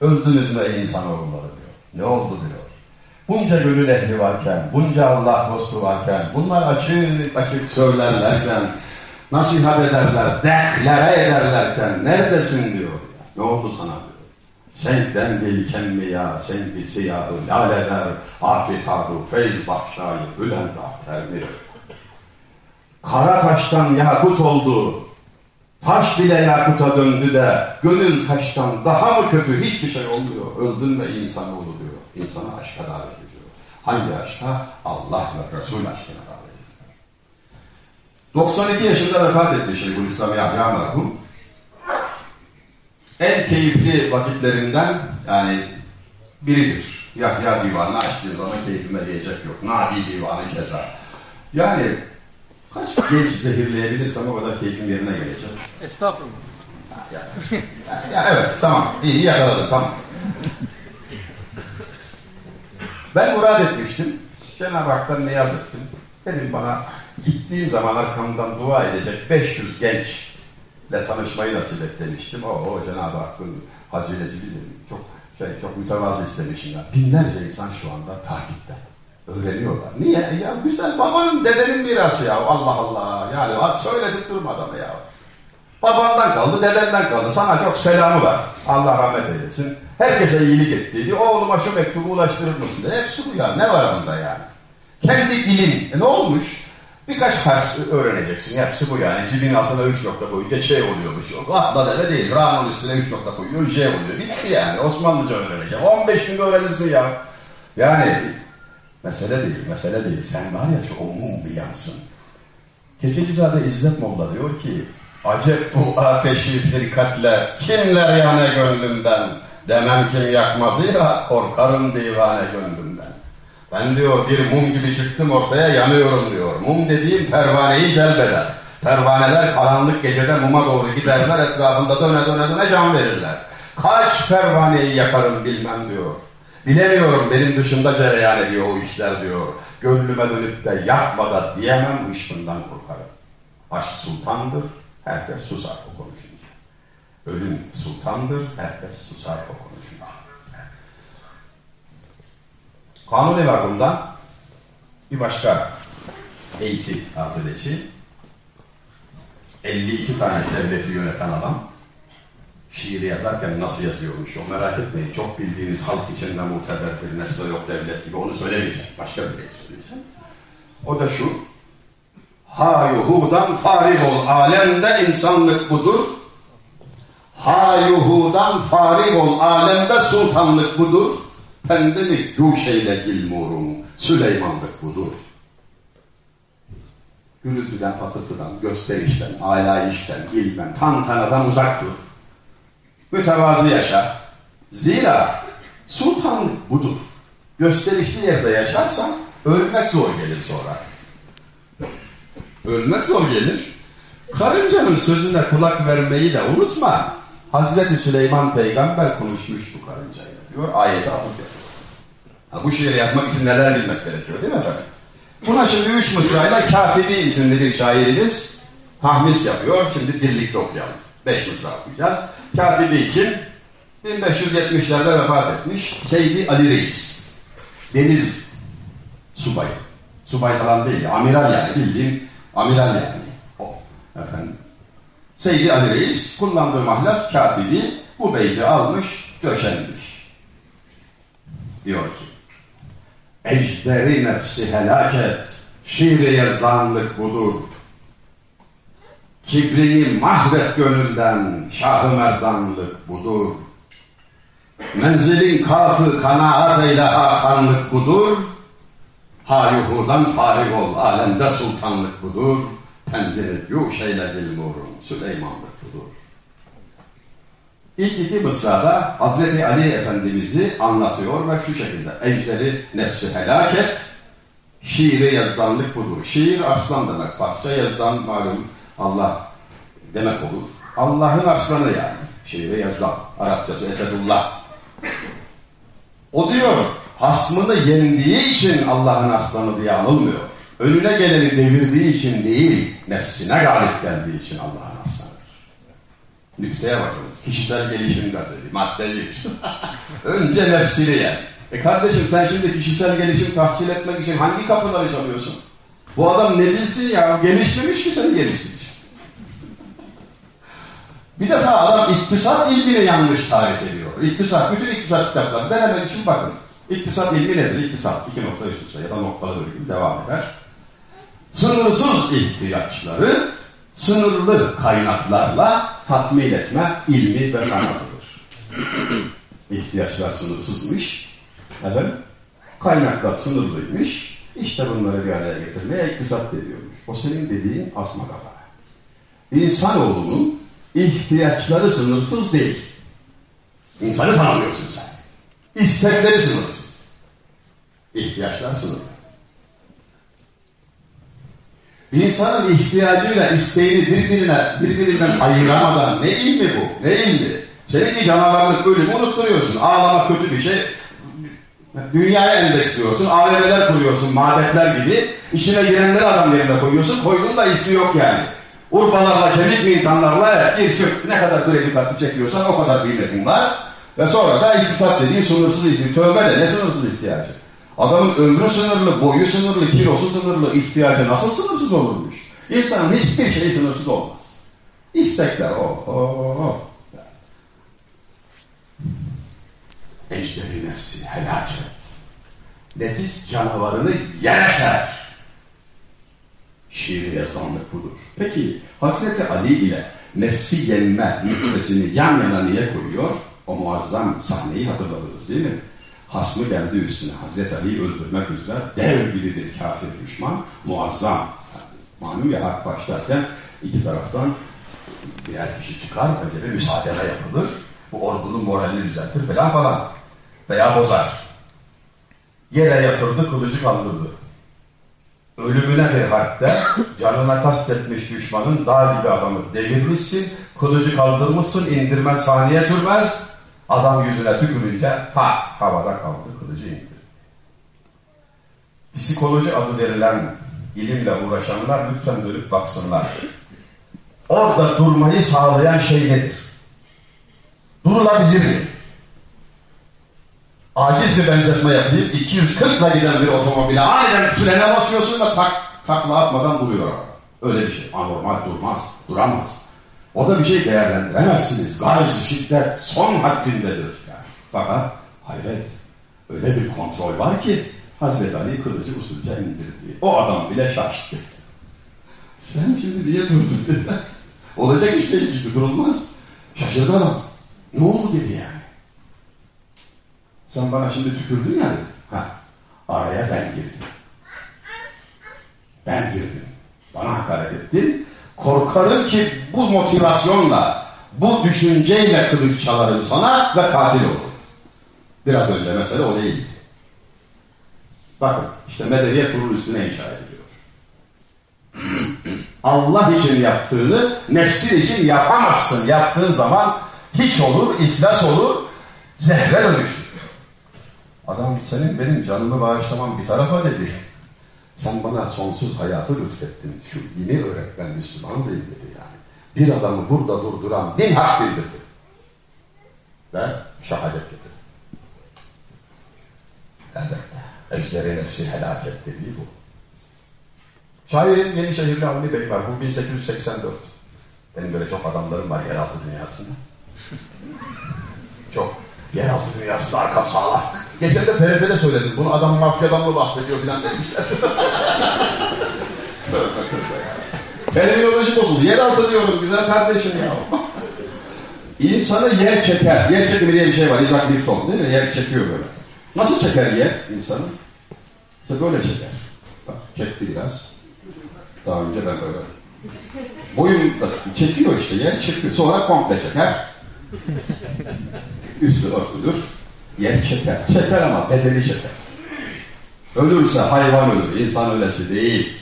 Öldünüz mü ey insanoğulları diyor. Ne oldu diyor. Bunca gönül ehli varken, bunca Allah dostu varken, bunlar açık açık söylerlerken, nasihat ederler, dehlere ederlerken neredesin diyor. Ne oldu sana Senkten bil kemmiya, senki siyahı laleler, afitabı feyz bahşayı, bülent ahtermir. Kara taştan yakut oldu, taş bile yakuta döndü de, gönül taştan daha mı kötü hiçbir şey olmuyor. Öldün ve insanoğlu diyor, insana aşka davet ediyor. Hangi aşka? Allah ve Resul aşkına davet ediyor. 92 yaşında vefat etti Şeyhülislam Yahya merhum en keyifli vakitlerinden yani biridir. Yahya divanını açtığım zaman keyfime diyecek yok. Nabi divanı keza. Yani kaç genç zehirleyebilirsem o kadar keyfim yerine gelecek. Estağfurullah. Ya, ya, ya evet tamam iyi yakaladım tamam. Ben murad etmiştim. Cenab-ı Hak'tan niyaz ettim. Benim bana gittiğim zaman arkamdan dua edecek 500 genç ile tanışmayı nasip et demiştim. O, Cenab-ı Hakk'ın hazinesi bizim. Çok şey çok mütevazı istemişim ya. Binlerce insan şu anda takipte. Öğreniyorlar. Niye? Ya güzel babanın dedenin mirası ya. Allah Allah. Yani söyledik durma adamı ya. Babandan kaldı, dedenden kaldı. Sana çok selamı var. Allah rahmet eylesin. Herkese iyilik ettiydi. Oğluma şu mektubu ulaştırır mısın. Hepsi bu ya. Ne var bunda yani? Kendi dilin. E ne olmuş? Birkaç harf öğreneceksin. Hepsi bu yani. Cibin altına üç nokta koyunca Ç oluyormuş. Atla dele değil. Rahman üstüne üç nokta koyuyor. J oluyor. Bitti yani. Osmanlıca öğreneceğim. 15 günde öğrenirsin ya. Yani mesele değil. Mesele değil. Sen var ya şu umum bir yansın. Keçecizade İzzet Molla diyor ki Acep bu ateşi firkatle kimler yane gönlümden demem kim yakmazıyla korkarım divane gönlümden. Ben diyor bir mum gibi çıktım ortaya yanıyorum diyor. Mum dediğim pervaneyi celbeder. Pervaneler karanlık gecede muma doğru giderler etrafında döne döne döne can verirler. Kaç pervaneyi yakarım bilmem diyor. Bilemiyorum benim dışında cereyan ediyor o işler diyor. Gönlüme dönüp de yakma da diyemem ışkından korkarım. Aşk sultandır, herkes susar o konuşunca. Ölüm sultandır, herkes susar o Kanuni var bundan. Bir başka eğitim edici. 52 tane devleti yöneten adam. Şiiri yazarken nasıl yazıyormuş o merak etmeyin. Çok bildiğiniz halk içinde muhteber bir nesne yok devlet gibi onu söylemeyeceğim. Başka bir şey söyleyeceğim. O da şu. Hayuhudan farig ol. Alemde insanlık budur. Hayuhudan farig ol. Alemde sultanlık budur. Pendemi guşeyle gilmurum. Süleymanlık budur. Gürültüden, patırtıdan, gösterişten, alayişten, ilmen, tantanadan uzak dur. Mütevazı yaşa. Zira sultanlık budur. Gösterişli yerde yaşarsan ölmek zor gelir sonra. Ölmek zor gelir. Karıncanın sözüne kulak vermeyi de unutma. Hazreti Süleyman peygamber konuşmuştu karıncayla diyor. Ayeti atıp yapıyor. Ha, bu şiiri yazmak için neler bilmek gerekiyor değil mi efendim? Buna şimdi üç mısrayla Katibi isimli bir şairimiz tahmis yapıyor. Şimdi birlikte okuyalım. Beş mısra okuyacağız. Katibi kim? 1570'lerde vefat etmiş. Seydi Ali Reis. Deniz subayı. Subay falan değil. Amiral yani bildiğin amiral yani. O efendim. Seydi Ali Reis kullandığı mahlas katibi bu beyti almış, döşenmiş. Diyor ki Ejderi nefsi helaket, şiiri yazdanlık budur. Kibrini mahvet gönülden, şahı merdanlık budur. Menzilin kafı kanaat eyle hakanlık budur. Hayuhudan farig ol, alemde sultanlık budur. Pendiri yuş eyle dilmurum, Süleymanlık. İlk iki mısrada Hazreti Ali Efendimiz'i anlatıyor ve şu şekilde ejderi nefsi helaket, şiiri yazdanlık budur. Şiir arslan demek. Farsça yazdan malum Allah demek olur. Allah'ın arslanı yani. Şiiri yazdan. Arapçası Esedullah. O diyor hasmını yendiği için Allah'ın aslanı diye anılmıyor. Önüne geleni devirdiği için değil, nefsine galip geldiği için aslanıdır. Nükteye bakınız. Kişisel gelişim gazeti, madde bir. Önce nefsini yen. E kardeşim sen şimdi kişisel gelişim tahsil etmek için hangi kapıları çalıyorsun? Bu adam ne bilsin ya? Gelişmemiş ki seni geliştirsin. Bir defa adam iktisat ilmini yanlış tarif ediyor. İktisat, bütün iktisat kitapları denemek için bakın. İktisat ilmi nedir? İktisat, iki nokta üst üste ya da noktalı virgül devam eder. Sınırsız ihtiyaçları sınırlı kaynaklarla tatmin etme ilmi ve sanatıdır. İhtiyaçlar sınırsızmış. Efendim, kaynaklar sınırlıymış. İşte bunları bir araya getirmeye iktisat deniyormuş. O senin dediğin asma kafa. İnsanoğlunun ihtiyaçları sınırsız değil. İnsanı tanımıyorsun sen. İstekleri sınırsız. İhtiyaçlar sınırlı. İnsanın ihtiyacıyla isteğini birbirine, birbirinden ayıramadan ne ilmi bu? Ne ilmi? Seninki canavarlık ölümü unutturuyorsun. Ağlamak kötü bir şey. Dünyaya endeksliyorsun. AVM'ler kuruyorsun mabetler gibi. İçine girenleri adam yerine koyuyorsun. Koyduğun da ismi yok yani. Urbalarla, kemik mintanlarla gir çık. Ne kadar kredi kartı çekiyorsan o kadar kıymetin var. Ve sonra da iktisat dediğin sınırsız ihtiyaç. Tövbe de ne sınırsız ihtiyacı? Adamın ömrü sınırlı, boyu sınırlı, kilosu sınırlı, ihtiyacı nasıl sınırsız olurmuş? İnsanın hiçbir şey sınırsız olmaz. İstekler o. o, o. Ejderi nefsi helak et. Nefis canavarını yere ser. Şiiri yazanlık budur. Peki Hazreti Ali ile nefsi yenme nüktesini yan yana niye koyuyor? O muazzam sahneyi hatırladınız değil mi? Hasmı geldi üstüne. Hazreti Ali'yi öldürmek üzere dev gibi bir kafir düşman. Muazzam. Malum ya hak başlarken iki taraftan birer kişi çıkar. Önce bir müsaadele yapılır. Bu ordunun moralini düzeltir falan falan. Veya bozar. Yere yatırdı, kılıcı kaldırdı. Ölümüne bir harpte canına kastetmiş düşmanın dağ gibi adamı devirmişsin, kılıcı kaldırmışsın, indirmen saniye sürmez. Adam yüzüne tükürünce ta havada kaldı, kılıcı indi. Psikoloji adı verilen ilimle uğraşanlar lütfen dönüp baksınlar. Orada durmayı sağlayan şey nedir? Durulabilir mi? Aciz bir benzetme yapayım. 240 ile giden bir otomobile aniden frene basıyorsun da tak, takla atmadan duruyor Öyle bir şey. Anormal durmaz. Duramaz. Orada bir şey değerlendiremezsiniz. Gayz, şiddet son haddinedir. Yani. Fakat hayret. Öyle bir kontrol var ki Hazreti Ali kılıcı usulca indirdi. O adam bile şaştı. Sen şimdi niye durdun? Olacak işte hiç durulmaz. Şaşırdı adam. Ne oldu dedi yani. Sen bana şimdi tükürdün ya. Ha, araya ben girdim. Ben girdim. Korkarım ki bu motivasyonla, bu düşünceyle kılıç çalarım sana ve katil olurum. Biraz önce mesele o değil. Bakın işte medeniyet kurulu üstüne inşa ediliyor. Allah için yaptığını nefsin için yapamazsın. Yaptığın zaman hiç olur, iflas olur, zehre dönüşür. Adam senin benim canımı bağışlamam bir tarafa dedi. Sen bana sonsuz hayatı lütfettin. Şu dini öğretmen Müslüman değil dedi yani. Bir adamı burada durduran din hak bildirdi. Ve şehadet getirdi. Elbette. Ejderi nefsi helak et dediği bu. Şairin Yenişehirli Avni Bey var. Bu 1884. Benim böyle çok adamlarım var yeraltı dünyasında. çok. Yeraltı dünyasında arkam sağlam. Geçen de TRT'de söyledim. Bunu adam mafyadan mı bahsediyor filan demişler. tövbe tövbe ya. Terminoloji bozuldu. Yeraltı diyorum güzel kardeşim ya. İnsanı yer çeker. Yer çekimi diye bir şey var. Isaac Newton değil mi? Yer çekiyor böyle. Nasıl çeker yer insanı? İşte böyle çeker. Bak çekti biraz. Daha önce ben böyle. Boyum da çekiyor işte yer çekiyor. Sonra komple çeker. Üstü örtülür. Yer çeker. Çeker ama bedeli çeker. Ölürse hayvan ölür. İnsan ölesi değil.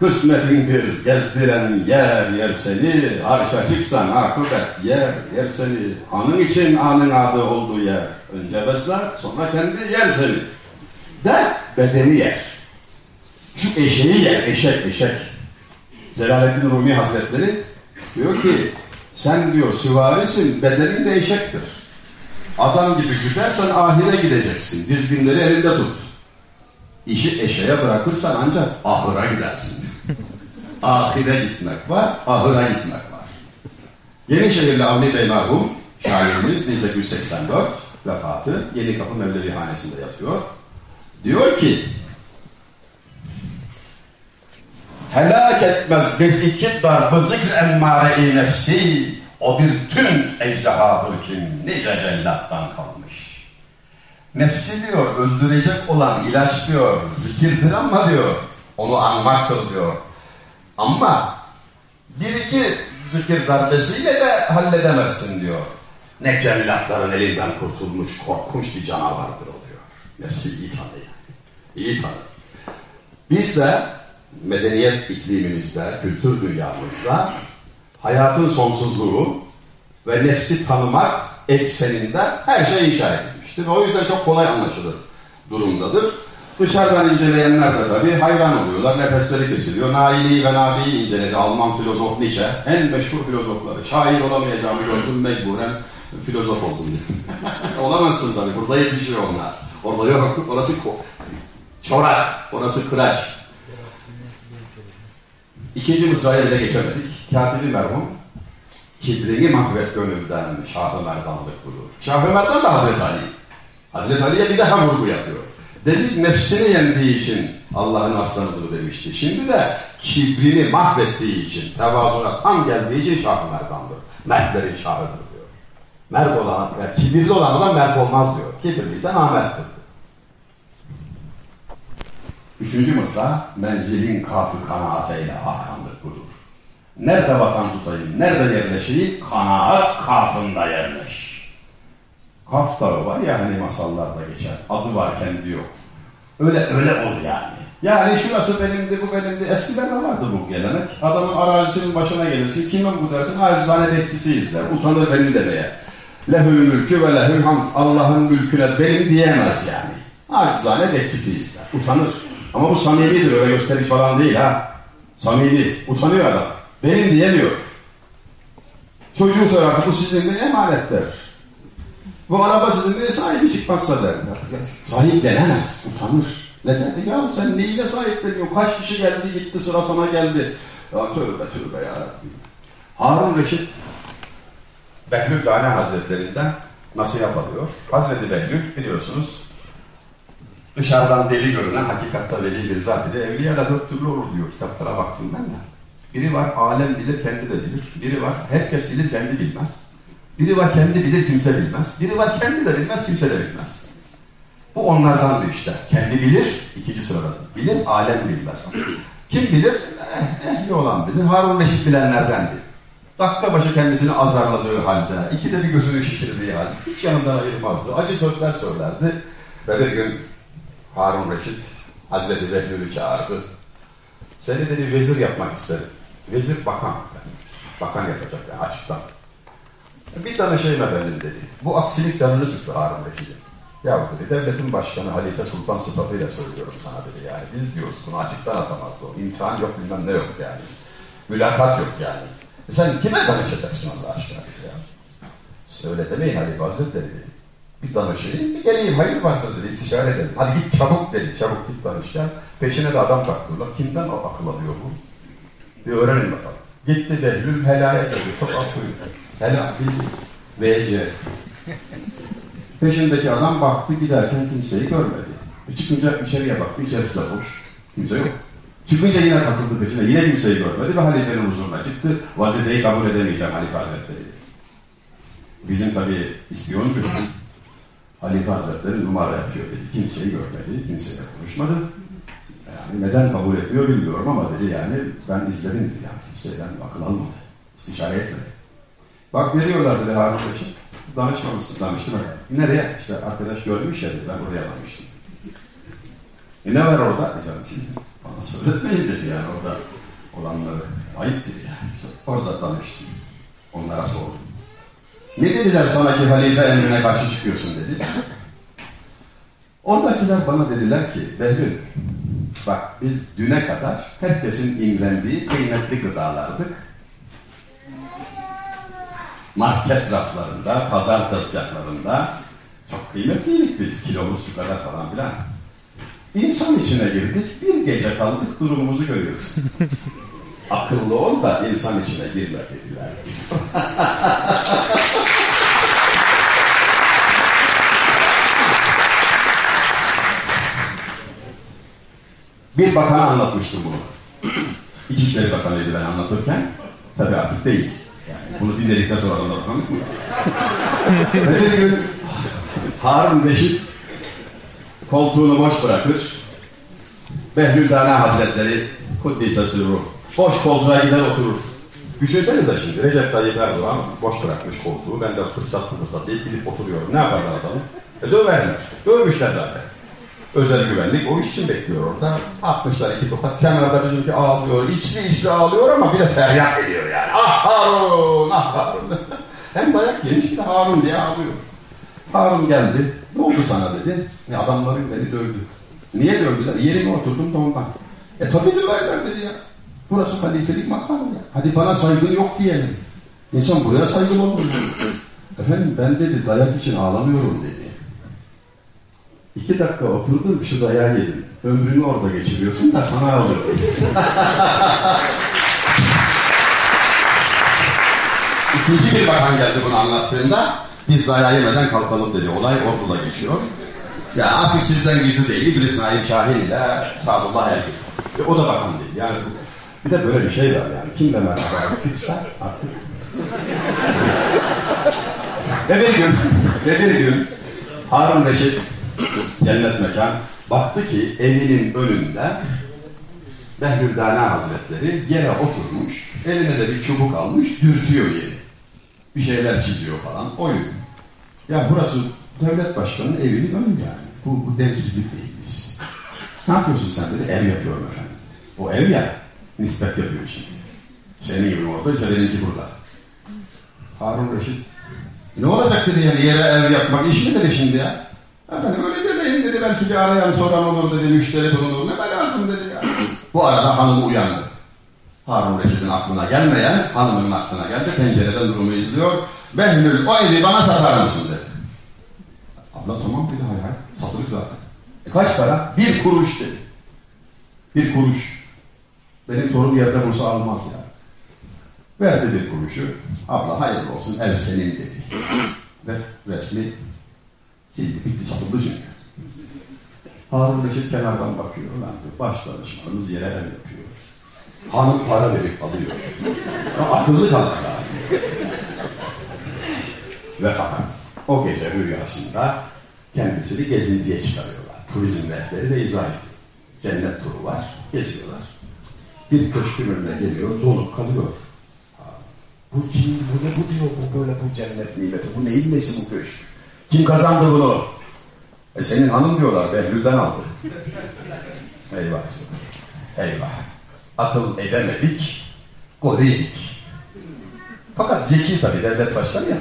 Kısmetindir gezdiren yer yer seni. Arşa çıksan akıbet yer yer seni. Anın için anın adı olduğu yer. Önce besler sonra kendi yer seni. De bedeni yer. Şu eşeği yer. Eşek eşek. Celaleddin Rumi Hazretleri diyor ki sen diyor süvarisin bedenin de eşektir. Adam gibi güdersen ahire gideceksin. Dizginleri elinde tut. İşi eşeğe bırakırsan ancak ahıra gidersin. ahire gitmek var, ahıra gitmek var. Yenişehirli Avni Bey merhum şairimiz 1884 vefatı Yeni Kapı Mevlevi Hanesi'nde yatıyor. Diyor ki helak etmez bir iki darbı zikr emmare-i nefsi o bir tüm ejdehadır kim nice cellattan kalmış. Nefsi diyor öldürecek olan ilaç diyor zikirdir ama diyor onu anmaktır diyor. Ama bir iki zikir darbesiyle de halledemezsin diyor. Ne cellatların elinden kurtulmuş korkunç bir canavardır o diyor. Nefsi iyi tanı yani. İyi tanı. Biz de medeniyet iklimimizde, kültür dünyamızda hayatın sonsuzluğu ve nefsi tanımak ekseninde her şey inşa edilmiştir. O yüzden çok kolay anlaşılır durumdadır. Dışarıdan inceleyenler de tabii hayran oluyorlar, nefesleri kesiliyor. Naili'yi ve Nabi'yi inceledi Alman filozof Nietzsche. En meşhur filozofları. Şair olamayacağımı gördüm, mecburen filozof oldum. Olamazsın tabii, burada yetişiyor onlar. Orada yok, orası çorak, orası kıraç. İkinci mısrayı ele geçemedik. Katibi merhum, kibrini mahvet gönülden Şah-ı Merdanlık bulur. Şah-ı Merdan da Hazreti Ali. Hazreti Ali'ye bir daha vurgu yapıyor. Dedik nefsini yendiği için Allah'ın aslanıdır demişti. Şimdi de kibrini mahvettiği için, tevazuna tam geldiği için Şah-ı Merdan'dır. Mertlerin şahıdır diyor. Mert olan, yani kibirli olan adam mert olmaz diyor. Kibirliyse namerttir. Üçüncü mısra, menzilin kafı kanaat eyle budur. Nerede vatan tutayım, nerede yerleşeyim, kanaat kafında yerleş. Kaf dağı var ya hani masallarda geçer. Adı var kendi yok. Öyle öyle ol yani. Yani şurası benimdi, bu benimdi. Eskiden de vardı bu gelenek. Adamın arazisinin başına gelirsin. Kimin bu dersin? Acizane bekçisiyiz der. Utanır benim demeye. Lehül mülkü ve lehül hamd. Allah'ın mülküne benim diyemez yani. Acizane bekçisiyiz der. Utanır. Ama bu samimidir. Öyle gösteriş falan değil ha. Samimi. Utanıyor adam. Benim diyemiyor. Çocuğu sorar bu sizin de emanettir. Bu araba sizin de sahibi çıkmazsa der. Sahiplenemez, utanır. Neden? Ya sen neyine sahipleniyorsun? Kaç kişi geldi gitti sıra sana geldi. Ya tövbe tövbe ya Harun Reşit Behlül Gane Hazretlerinden nasihat alıyor. Hazreti Behlül biliyorsunuz dışarıdan deli görünen hakikatta veli bir zat ile evliyayla dört türlü olur diyor kitaplara baktım ben de. Biri var alem bilir kendi de bilir. Biri var herkes bilir kendi bilmez. Biri var kendi bilir kimse bilmez. Biri var kendi de bilmez kimse de bilmez. Bu onlardandı işte. Kendi bilir, ikinci sırada. Bilir, alem bilmez. Kim bilir? Eh, ehli olan bilir. Harun Reşit bilenlerdendi. Dakika başı kendisini azarladığı halde, ikide bir gözünü şişirdiği halde hiç yanından ayırmazdı. Acı sözler söylerdi. Ve bir gün Harun Reşit Hazreti Behlül'ü çağırdı. Seni dedi vezir yapmak isterim. Vezir bakan. Bakan yapacak yani açıktan. Bir danışayım efendim dedi. Bu aksilik canını sıktı Harun Reşit'in. Ya dedi devletin başkanı Halife Sultan sıfatıyla söylüyorum sana dedi yani. Biz diyoruz bunu açıktan atamaz o. İmtihan yok bilmem ne yok yani. Mülakat yok yani. E sen kime danışacaksın Allah aşkına ya. Söyle demeyin Halife Hazretleri dedi. Danışayım bir geleyim hayır dedi istişare edelim. Hadi git çabuk dedi çabuk git danışken. Peşine de adam taktırlar. Kimden akıl alıyor bu? Bir öğrenin bakalım. Gitti Behlül helaya geldi. Çok akıllı. Helal bildi. VC. Peşindeki adam baktı giderken kimseyi görmedi. E çıkınca içeriye baktı içerisi de boş. Kimse yok. Çıkınca yine takıldı peşine. Yine kimseyi görmedi ve halifenin huzuruna çıktı. Vazifeyi kabul edemeyeceğim Halife Hazretleri. Bizim tabi ispiyoncu Halife Hazretleri numara yapıyor dedi. Kimseyi görmedi, kimseyle konuşmadı. Yani neden kabul etmiyor bilmiyorum ama dedi yani ben izledim dedi yani. Kimseden akıl almadı. İstişare etmedi. Bak veriyorlar dedi Harun Reşit. Danışmamışsın, danıştım. Nereye? İşte arkadaş görmüş ya dedi, ben oraya danıştım. E ne var orada? E canım şimdi bana söyletmeyin dedi yani orada olanları. Ayıp dedi yani. İşte orada danıştım. Onlara sordum. Ne dediler sana ki halife emrine karşı çıkıyorsun dedi. Oradakiler bana dediler ki Behlül bak biz düne kadar herkesin imrendiği kıymetli gıdalardık market raflarında, pazar tezgahlarında çok kıymetliydik biz. Kilomuz şu kadar falan filan. İnsan içine girdik, bir gece kaldık, durumumuzu görüyorsun. Akıllı ol da insan içine girme dediler. Bir bakana anlatmıştım bunu. İçişleri Bakanı'ydı ben anlatırken. Tabii artık değil. Yani bunu dinledikten sonra anlatmadık mı? Ve bir gün Harun Beşik koltuğunu boş bırakır. Behlül Dana Hazretleri Kuddise Sırru boş koltuğa gider oturur. Düşünsenize şimdi Recep Tayyip Erdoğan boş bırakmış koltuğu. Ben de fırsat fırsat deyip gidip oturuyorum. Ne yaparlar adamı? E döverler. Dövmüşler zaten. Özel güvenlik o iş için bekliyor orada. Atmışlar iki tokat. Kenarda bizimki ağlıyor. İçli içli ağlıyor ama bir de feryat ediyor yani. Ah Harun, ah Harun. Hem dayak yemiş bir de Harun diye ağlıyor. Harun geldi. Ne oldu sana dedi. E adamların beni dövdü. Niye dövdüler? Yerime oturdum da ondan. E tabi döverler dedi ya. Burası halifelik makamı ya. Hadi bana saygın yok diyelim. İnsan buraya saygılı olur. Efendim ben dedi dayak için ağlamıyorum dedi. İki dakika oturdum şu dayağı yedim. Ömrünü orada geçiriyorsun da sana oluyor. İkinci bir bakan geldi bunu anlattığında biz dayağı yemeden kalkalım dedi. Olay orduda geçiyor. Ya artık sizden gizli değil. İdris Naim Şahin ile Sadullah Ergin. E, o da bakan değil. Yani bir de böyle bir şey var yani. Kimle merhaba ettikse artık. ve bir gün, ve bir gün Harun Reşit cennet mekan baktı ki evinin önünde Behlül Dana Hazretleri yere oturmuş, eline de bir çubuk almış, dürtüyor yeri. Bir şeyler çiziyor falan, oyun. Ya burası devlet başkanının evinin önü yani. Bu, bu devsizlik değil biz. Ne yapıyorsun sen dedi, ev yapıyorum efendim. O ev ya, nispet yapıyor şimdi. Senin gibi oradaysa benimki burada. Harun Reşit, ne olacak dedi yani yere ev yapmak, iş mi dedi şimdi ya? Efendim öyle demeyin dedi, belki bir arayan soran olur dedi, müşteri bulunur, ne lazım dedi ya. Bu arada hanımı uyandı. Harun Reşit'in aklına gelmeyen hanımının aklına geldi. Pencereden durumu izliyor. Behlül o evi bana satar mısın dedi. Abla tamam dedi hay hay. Satılık zaten. E kaç para? Bir kuruş dedi. Bir kuruş. Benim torun yerde bulsa almaz yani. Verdi bir kuruşu. Abla hayırlı olsun ev senin dedi. Ve resmi sildi bitti satıldı çünkü. Harun Reşit kenardan bakıyor. Lan baş danışmanımız yere el yapıyor. Hanım para verip alıyor. Ama akıllı kaldı yani. Ve fakat o gece rüyasında kendisini gezintiye çıkarıyorlar. Turizm rehberi de izah ediyor. Cennet turu var, geziyorlar. Bir köşkün önüne geliyor, donup kalıyor. Ha, Bu kim, bu ne bu diyor, bu böyle bu cennet nimeti, bu neyin nesi bu köşk? Kim kazandı bunu? E senin hanım diyorlar, Behlül'den aldı. Eyvah diyor. Eyvah. Akıl edemedik, yedik. Fakat zeki tabii devlet başkanı ya.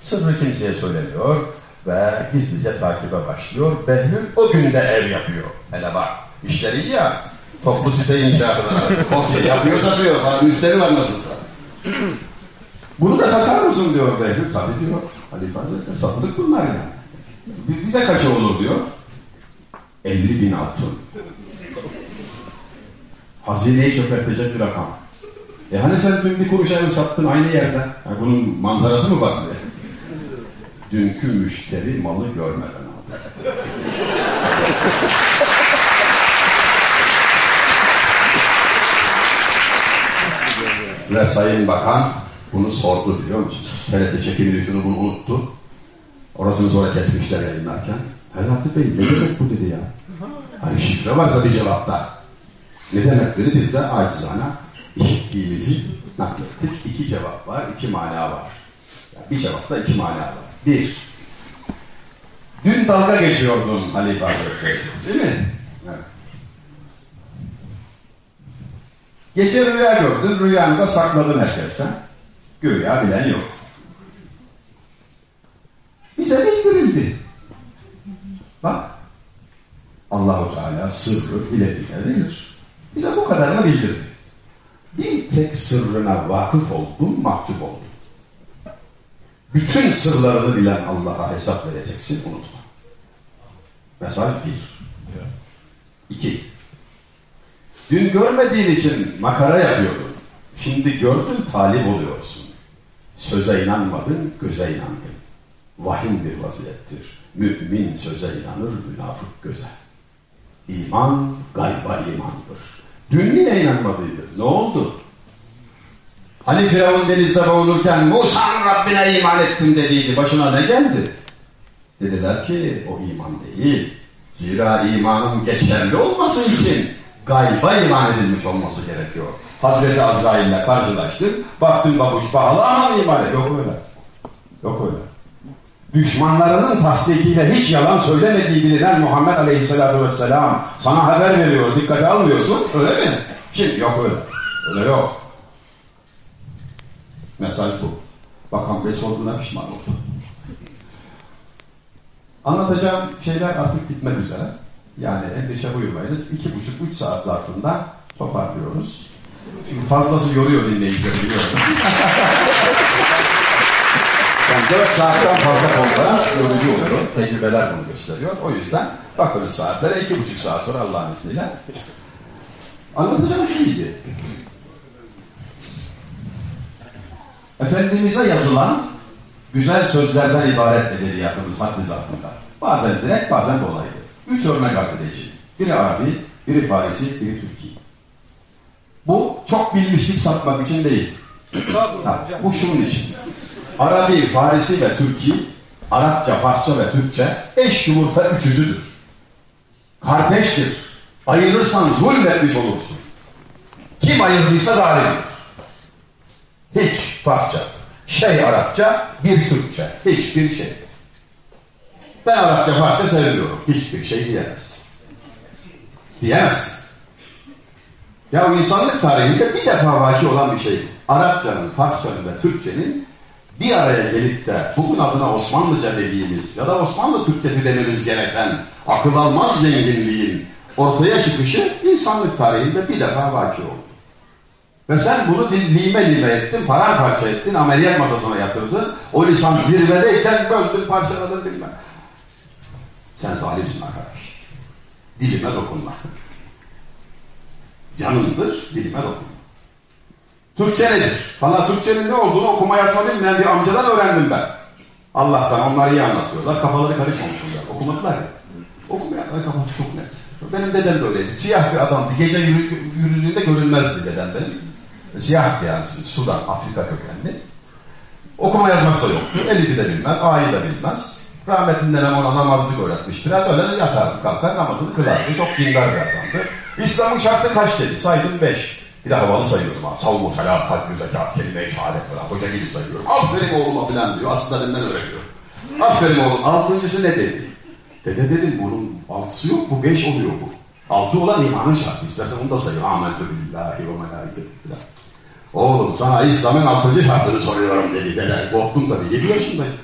Sırrı kimseye söylemiyor ve gizlice takibe başlıyor. Behlül o günde ev yapıyor. Hele bak, işleri iyi ya. Toplu site inşaatına. Okey, yapıyor satıyor. Müşteri var nasılsa. Bunu da satar mısın diyor Behlül. Tabii diyor. Halife Hazretleri satılık bunlar yani. Bize kaça olur diyor. 50 bin altın. Hazineyi çökertecek bir rakam. E hani sen dün bir kuruş ev sattın aynı yerde. Yani bunun manzarası mı var diye. Dünkü müşteri malı görmeden aldı. Ve Sayın Bakan bunu sordu biliyor musunuz? TRT çekimini şunu bunu unuttu. Orasını sonra kesmişler yayınlarken. Hayati Bey ne demek bu dedi ya? Hani şifre var tabii cevapta. Ne demek dedi biz de acizane işittiğimizi naklettik. İki cevap var, iki mana var. Yani bir cevapta iki mana var. Bir, dün dalga geçiyordun Halife Hazretleri. Değil mi? Evet. Gece rüya gördün, rüyanı da sakladın herkesten. Güya bilen yok. Bize bildirildi. Bak, Allahu Teala sırrı iletine verir. Bize bu kadarını bildirdi. Bir tek sırrına vakıf oldun, mahcup oldun. Bütün sırlarını bilen Allah'a hesap vereceksin, unutma. Mesaj bir. İki. Dün görmediğin için makara yapıyordun. Şimdi gördün, talip oluyorsun. Söze inanmadın, göze inandın. Vahim bir vaziyettir. Mümin söze inanır, münafık göze. İman gayba imandır. Dün niye inanmadıydı? Ne oldu? Hani Firavun denizde boğulurken Musa'nın Rabbine iman ettim dediydi. Başına ne geldi? Dediler ki o iman değil. Zira imanın geçerli olması için gayba iman edilmiş olması gerekiyor. Hazreti Azrail'le karşılaştık. Baktın babuş pahalı ama iman. Yok öyle. Yok öyle. Düşmanlarının tasdikiyle hiç yalan söylemediği bilinen Muhammed Aleyhisselatü Vesselam sana haber veriyor. Dikkate almıyorsun. Öyle mi? Şimdi yok öyle. Öyle yok. Mesaj bu. Bakan Bey sorduğuna pişman oldu. Anlatacağım şeyler artık bitmek üzere. Yani endişe buyurmayınız. İki buçuk, üç saat zarfında toparlıyoruz. Çünkü fazlası yoruyor dinleyicileri biliyorum. yani dört saatten fazla konferans yorucu oluyor. Tecrübeler bunu gösteriyor. O yüzden bakınız saatlere iki buçuk saat sonra Allah'ın izniyle. Anlatacağım şuydu. Efendimiz'e yazılan güzel sözlerden ibaret edebiyatımız haddi zatında. Bazen direkt bazen dolaylı. Üç örnek arz edeceğim. Biri Arabi, biri Farisi, biri Türkiye. Bu çok bilmişlik satmak için değil. Ha, bu şunun için. Arabi, Farisi ve Türkiye, Arapça, Farsça ve Türkçe eş yumurta üçüzüdür. Kardeştir. Ayırırsan zulmetmiş olursun. Kim ayırdıysa zalimdir. Hiç Farsça, şey Arapça, bir Türkçe. Hiçbir şey. Ben Arapça, Farsça seviyorum. Hiçbir şey diyemez. Diyemez. Ya insanlık tarihinde bir defa vaki olan bir şey. Arapçanın, Farsçanın ve Türkçenin bir araya gelip de bugün adına Osmanlıca dediğimiz ya da Osmanlı Türkçesi dememiz gereken akıl almaz zenginliğin ortaya çıkışı insanlık tarihinde bir defa vaki oldu. Ve sen bunu lime lime ettin, paramparça ettin, ameliyat masasına yatırdın. O lisan zirvedeyken böldün, parçaladın bilmem. Sen zalimsin arkadaş. Dilime dokunma. Canımdır, dilime dokunma. Türkçe nedir? Valla Türkçenin ne olduğunu okuma yazma bilmeyen bir amcadan öğrendim ben. Allah'tan onlar iyi anlatıyorlar. Kafaları karışmamış onlar. Okumadılar ya. Okumayanların kafası çok net. Benim dedem de öyleydi. Siyah bir adamdı. Gece yürü, yürüdüğünde görünmezdi dedem benim. Siyah yani Sudan, Afrika kökenli. Okuma yazması da yoktu. Elif'i de bilmez, A'yı da bilmez. Rahmetli nenem ona namazlık öğretmiş. Biraz öyle yatardı kalkar namazını kılardı. Çok dindar bir adamdı. İslam'ın şartı kaç dedi? Saydım beş. Bir de havalı sayıyorum ha. Savunma, salat, kalp, zekat, kelime-i falan. Hoca gibi sayıyorum. Aferin oğluma falan diyor. Aslında benden öğreniyor. Aferin oğlum. Altıncısı ne dedi? Dede dedim bunun altısı yok bu. Beş oluyor bu. Altı olan imanın şartı. İstersen onu da sayıyor. Amentü billahi ve melâiketi falan. Oğlum sana İslam'ın altıncı şartını soruyorum dedi dede. Korktum tabii. Yedi yaşındayım.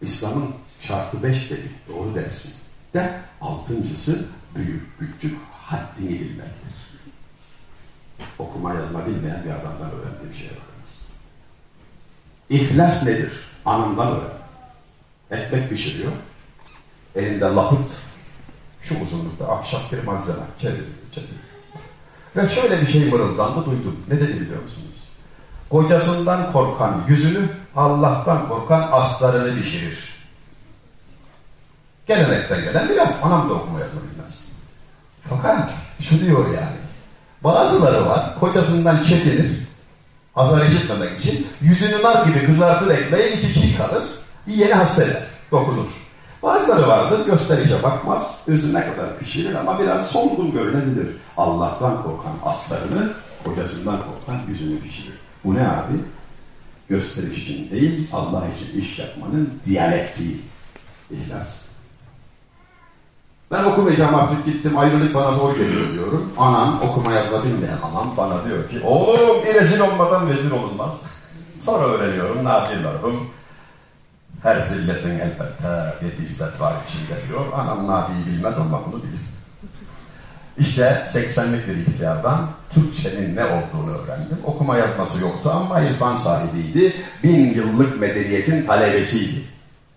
İslam'ın şartı beş dedi. Doğru dersin. De altıncısı büyük, küçük, haddini bilmektir. Okuma yazma bilmeyen bir adamdan öğrendiğim şeye bakınız. İhlas nedir? Anından öğren. Ekmek pişiriyor. Elinde lapıt. Şu uzunlukta ahşap bir malzeme. Çeviriyor, çeviriyor. Ve şöyle bir şey mırıldandı duydum. Ne dedi biliyor musunuz? Kocasından korkan yüzünü, Allah'tan korkan aslarını pişirir. Gelenekten gelen bir laf. Anam da okuma yazma bilmez. Fakat şu diyor yani. Bazıları var, kocasından çekilir, azar işitmemek için, yüzünü nar gibi kızartır ekmeğin içi çiğ kalır, yeni hasta eder, dokunur. Bazıları vardır, gösterişe bakmaz, özü ne kadar pişirir ama biraz solgun görünebilir. Allah'tan korkan aslarını, kocasından korkan yüzünü pişirir. Bu ne abi? Gösteriş için değil, Allah için iş yapmanın diyalektiği. İhlas. Ben okumayacağım artık gittim ayrılık bana zor geliyor diyorum. Anam okuma yazma bilmeyen anam bana diyor ki oğlum bir rezil olmadan vezir olunmaz. Sonra öğreniyorum ne yapayım Her zilletin elbette bir izzet var içinde diyor. Anam Nabi'yi bilmez ama bunu bilir. İşte 80'lik bir ihtiyardan Türkçenin ne olduğunu öğrendim. Okuma yazması yoktu ama irfan sahibiydi. Bin yıllık medeniyetin talebesiydi.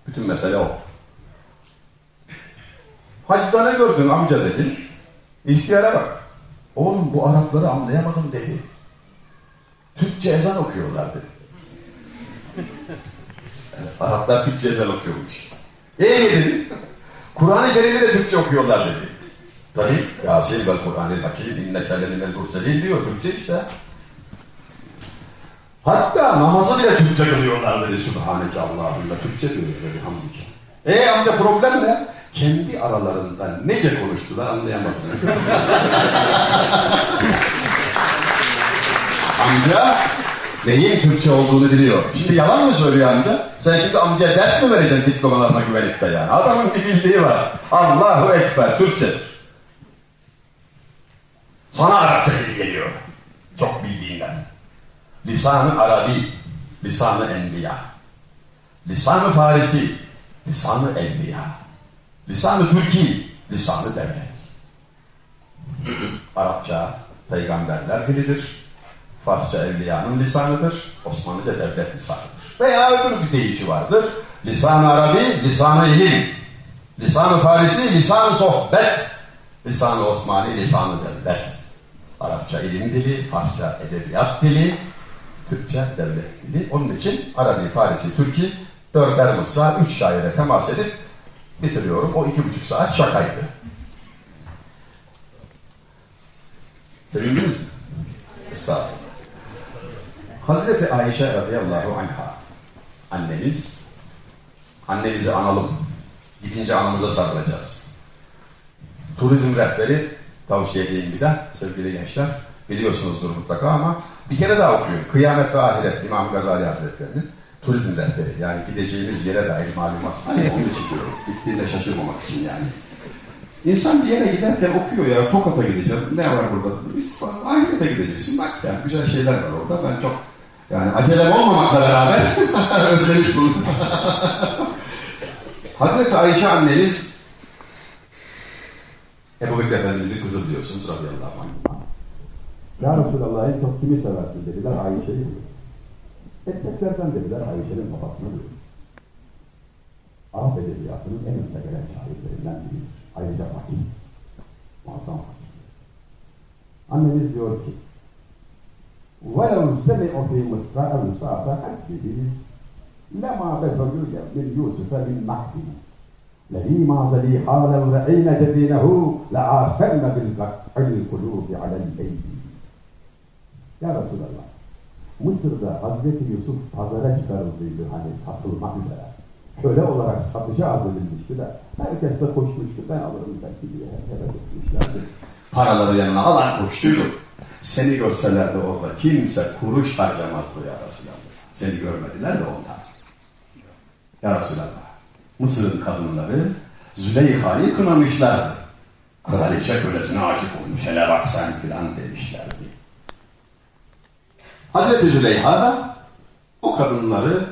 Bütün mesele o. Hacda ne gördün amca dedim. İhtiyara bak. Oğlum bu Arapları anlayamadım dedi. Türkçe ezan okuyorlar dedi. Araplar Türkçe ezan okuyormuş. Eee dedim. Kur'an-ı Kerim'i de Türkçe okuyorlar dedi. Tabii Yasin vel Kur'an-ı Hakim inneke leminel murselin diyor Türkçe işte. Hatta namazı bile Türkçe kılıyorlar dedi Sübhaneke Allah'ımla. Türkçe diyor dedi hamdike. E amca problem ne? Kendi aralarında nece konuştular anlayamadım. amca neyin Türkçe olduğunu biliyor. Şimdi yalan mı söylüyor amca? Sen şimdi amcaya ders mi vereceksin diplomalarına güvenip de yani? Adamın bir bildiği var. Allahu Ekber Türkçedir. Sana Arapça gibi geliyor. Çok bildiğinden. Lisan-ı Arabi, lisan-ı Enbiya. Lisan-ı Farisi, lisan-ı Enbiya. Lisan-ı Türki, lisan-ı devlet. Arapça peygamberler dilidir. Farsça evliyanın lisanıdır. Osmanlıca devlet lisanıdır. Veya öbür bir deyişi vardır. Lisan-ı Arabi, lisan-ı ilim. Lisan-ı Farisi, lisan-ı sohbet. Lisan-ı Osmani, lisan-ı devlet. Arapça ilim dili, Farsça edebiyat dili, Türkçe devlet dili. Onun için Arabi, Farisi, Türki dörder mısra, üç şaire temas edip bitiriyorum. O iki buçuk saat şakaydı. Sevindiniz mi? Estağfurullah. Hazreti Ayşe radıyallahu anha annemiz annemizi analım. Gidince anamıza sarılacağız. Turizm rehberi tavsiye edeyim bir de sevgili gençler. Biliyorsunuzdur mutlaka ama bir kere daha okuyun. Kıyamet ve Ahiret İmam Gazali Hazretleri'nin turizm rehberi. Yani gideceğimiz yere dair malumat. Hani onun için diyorum. Gittiğinde şaşırmamak için yani. İnsan bir yere giderken okuyor ya Tokat'a gideceğim. Ne var burada? Biz ahirete gideceksin. Bak yani güzel şeyler var orada. Ben çok yani acelem olmamakla beraber özlemiş bunu. Hazreti Ayşe anneniz Ebu Bekir Efendimizin kızı biliyorsunuz radıyallahu anh. Ya Resulallah en çok kimi seversin dediler Ayşe'yi diyor. Etmeklerden dediler Ayşe'nin babasını diyor. Arap edebiyatının en önde gelen şairlerinden biridir. Ayrıca fakir. Muazzam fakir. Annemiz diyor ki وَلَوْ سَمِعُ فِي مِصْرَعَ مُسَافَ حَكِّهِ لَمَا بَزَلُوا مِنْ يُوسُفَ مِنْ مَحْدِهِ لَهِيمَا زَلِي حَالًا وَعِينَ جَبِينَهُ لَعَاسَرْنَ بِالْقَطْعِ الْقُلُوبِ عَلَى الْبَيْتِ Ya Resulallah, Mısır'da Hazreti Yusuf pazara çıkarıldıydı hani satılmak üzere. Köle olarak satışa arz edilmişti de herkes de koşmuştu. Ben alırım belki diye heves etmişlerdi. Paraları yanına alan koştuydu. Seni görselerdi orada kimse kuruş harcamazdı ya Resulallah. Seni görmediler de ondan. Ya Resulallah. Mısır'ın kadınları Züleyha'yı kınamışlardı. Kraliçe kölesine aşık olmuş hele bak sen filan demişlerdi. Hazreti Züleyha da o kadınları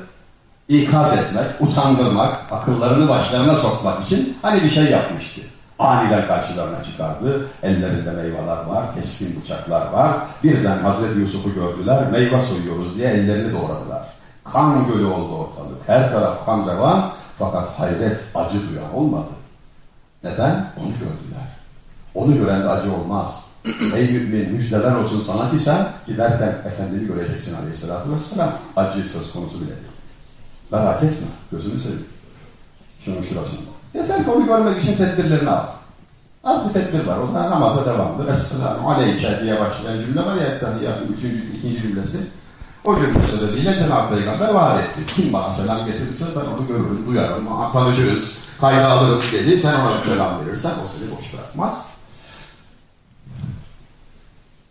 ikaz etmek, utandırmak, akıllarını başlarına sokmak için hani bir şey yapmıştı. Aniden karşılarına çıkardı. Ellerinde meyveler var, keskin bıçaklar var. Birden Hazreti Yusuf'u gördüler, meyve soyuyoruz diye ellerini doğradılar. Kan gölü oldu ortalık. Her taraf kan revan fakat hayret, acı duyan olmadı. Neden? Onu gördüler. Onu gören de acı olmaz. Ey mümin müjdeler olsun sana ki sen giderken Efendimi göreceksin aleyhissalatü vesselam. Acı söz konusu bile değil. Merak etme. Gözünü seveyim. Şunun şurasında. Yeter ki onu görmek için tedbirlerini al. Az bir tedbir var. O da namaza devamdır. Esselamu aleyke diye başlayan cümle var ya Ettehiyyatın üçüncü, ikinci cümlesi. O cümle sebebiyle Cenab-ı Peygamber var etti. Kim bana selam getirirse ben onu görürüm, duyarım, tanışırız, kayda alırım dedi. Sen ona selam verirsen o seni boş bırakmaz.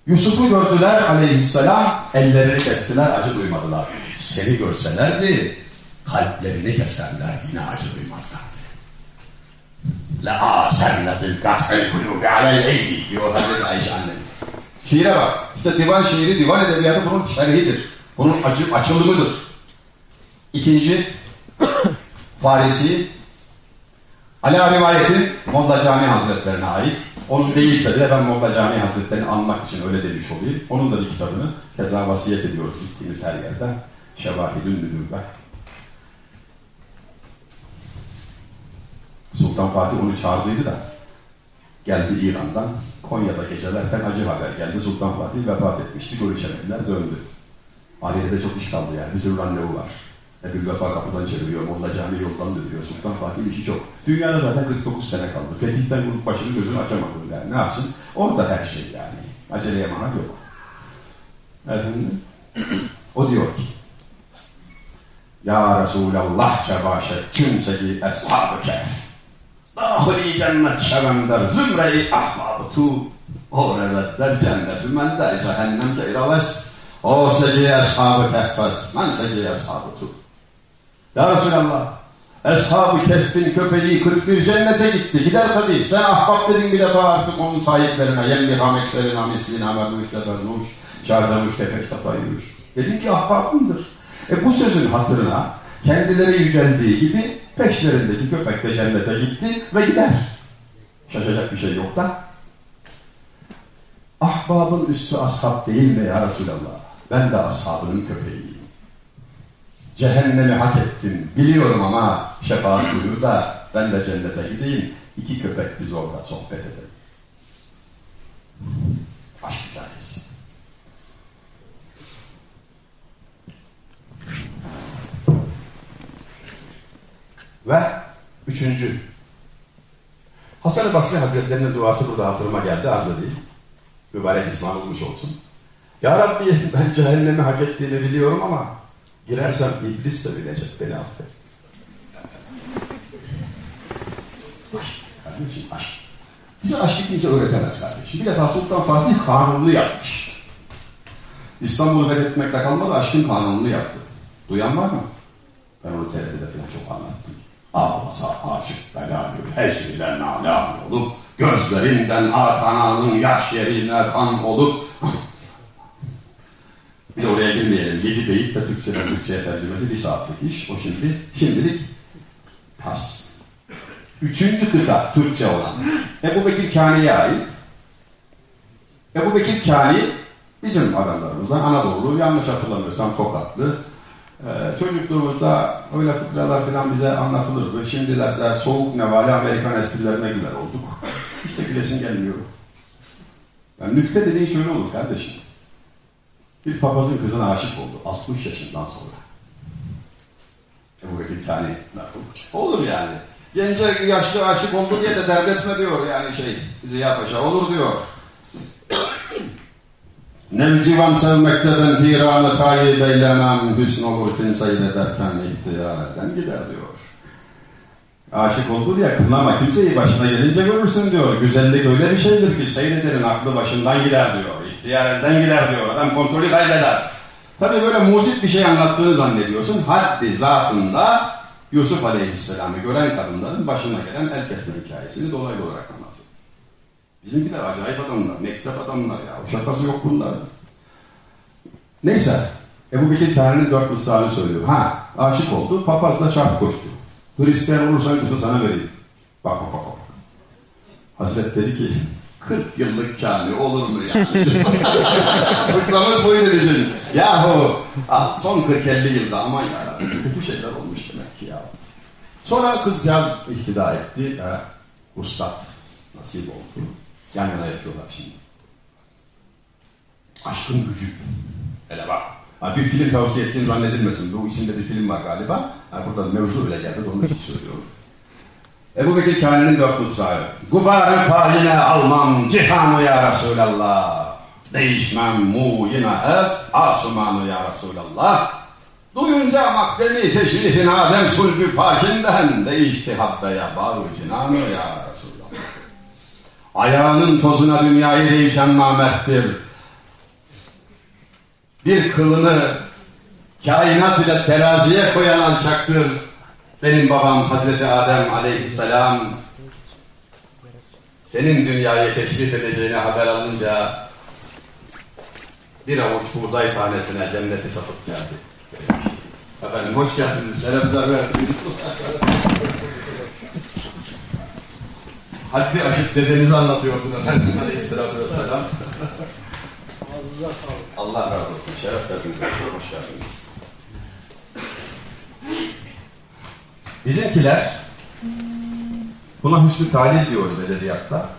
Yusuf'u gördüler aleyhisselam, ellerini kestiler, acı duymadılar. Seni görselerdi, kalplerini keserler, yine acı duymazlardı. La aserle bil kat'il kulubi aleyhi diyorlar dedi Ayşe annemiz. Şiire bak, işte divan şiiri, divan edebiyatı bunun şerhidir. Bunun acı, açılımıdır. İkinci, Farisi, Ala rivayeti Monda Cami Hazretlerine ait. Onun değilse bile ben Molla Cami Hazretlerini anmak için öyle demiş olayım. Onun da bir kitabını keza vasiyet ediyoruz gittiğimiz her yerde. Şevahidün Nübüvve. Sultan Fatih onu çağırdıydı da geldi İran'dan. Konya'da gecelerken acı haber geldi. Sultan Fatih vefat etmişti. Görüşemediler. Döndü. Ahirete çok iş kaldı yani. Bir sürü randevu var. Ebu Vefa kapıdan çeviriyor, Molla Cami yoldan dönüyor. Sultan Fatih'in işi çok. Dünyada zaten 49 sene kaldı. Fetihten vurup başını gözünü açamadı yani. Ne yapsın? Orada her şey yani. Aceleye mahal yok. Efendim? O diyor ki Ya Resulallah çebaşet kimsegi eshab-ı kehf Dâhuli cennet şevender zümre-i ahbab tu O revetler cennetü men der cehennem keyraves O segi eshab-ı kehfes men segi eshab-ı tu Ya Resulallah Eshab-ı Kehf'in köpeği 41 cennete gitti. Gider tabii. Sen ahbap dedin bir defa artık onun sahiplerine. Yemliham ekserina mislina merduş tefernuş. Şazemuş tefek tataymuş. Dedin ki ahbabımdır. E bu sözün hatırına kendileri yüceldiği gibi peşlerindeki köpek de cennete gitti ve gider. Şaşacak bir şey yok da. Ahbabın üstü ashab değil mi ya Resulallah? Ben de ashabının köpeğiyim. Cehennemi hak ettim. Biliyorum ama şefaat buyur da ben de cennete gideyim. İki köpek biz orada sohbet edelim. Aşk hikayesi. Ve üçüncü. Hasan-ı Basri Hazretleri'nin duası burada hatırıma geldi. Arz edeyim. Mübarek İsmail olmuş olsun. Ya Rabbi ben cehennemi hak ettiğini biliyorum ama girersem iblis sevilecek. Beni affet. Kardeşim aşk. Bize aşkı kimse öğretemez kardeşim. Bir defa Sultan Fatih kanunlu yazmış. İstanbul'u fethetmekle kalmadı aşkın kanununu yazdı. Duyan var mı? Ben onu TRT'de falan çok anlattım. Ağlasa aşık bela her şeyden nalan olup gözlerinden akananın yaş yerine kan olup bir de oraya girmeyelim. Yedi beyit de Türkçeden Türkçe'ye tercümesi bir saatlik iş. O şimdi, şimdilik pas. Üçüncü kıta Türkçe olan. Ebu Bekir Kani'ye ait. Ebu Bekir Kani bizim adamlarımızdan Anadolu, yanlış hatırlamıyorsam Tokatlı. Ee, çocukluğumuzda öyle fıkralar falan bize anlatılırdı. Şimdilerde soğuk nevali Amerikan esprilerine güler olduk. İşte gülesin gelmiyor. Yani nükte dediğin şöyle olur kardeşim. Bir papazın kızına aşık oldu. 60 yaşından sonra. Ebu Bekir Kani. Olur yani. Gence yaşlı aşık oldu diye de dert etme diyor yani şey Ziya Paşa olur diyor. Nevcivan sevmekte piranı tayyip eylemem hüsn olur fin seyrederken ihtiyar eden gider diyor. Aşık oldu diye kınama kimseyi başına gelince görürsün diyor. Güzellik öyle bir şeydir ki seyrederin aklı başından gider diyor. İhtiyar elden gider diyor. Adam kontrolü kaybeder. Tabi böyle mucit bir şey anlattığını zannediyorsun. Haddi zatında Yusuf Aleyhisselam'ı gören kadınların başına gelen el kesme hikayesini dolaylı olarak anlatıyor. Bizimkiler acayip adamlar, mektep adamlar ya. O yok bunların. Neyse. Ebu Bekir Kâr'ın dört mısrağını söylüyor. Ha, aşık oldu, papaz da şart koştu. Hristiyan olursan kızı sana vereyim. Bak bak. bak. Hazret dedi ki, 40 yıllık kâni olur mu yani? Fıkramız buydu bizim. Yahu, son 40-50 yılda aman ya, kötü şeyler olmuş demek ki ya. Sonra kızcağız ihtida etti. E, ustad nasip oldu. Yan yana yatıyorlar şimdi. Aşkın gücü. Hele bak. Ha, bir film tavsiye ettiğim zannedilmesin. Bu isimde bir film var galiba. Ha, burada mevzu öyle geldi. Onun için söylüyorum. Ebu Bekir Kâni'nin dört mısrağı. Gubarı paline almam cihanı ya Resulallah. Değişmem mu yine hep asumanı ya Resulallah. Duyunca makdemi teşrifin Adem sulbü pakinden değişti habbeye bağır cinanı ya Resulallah. Ayağının tozuna dünyayı değişen namerttir. Bir kılını kainat ile teraziye koyan alçaktır. Benim babam Hazreti Adem aleyhisselam senin dünyayı teşrif edeceğini haber alınca bir avuç buğday tanesine cenneti satıp geldi. Efendim hoş geldiniz, şerefler verdiniz. Haddi aşık dedenizi anlatıyordun efendim aleyhissalatü vesselam. Allah razı olsun, şeref verdiniz, hoş geldiniz. Bizimkiler buna hüsnü talil diyoruz edebiyatta.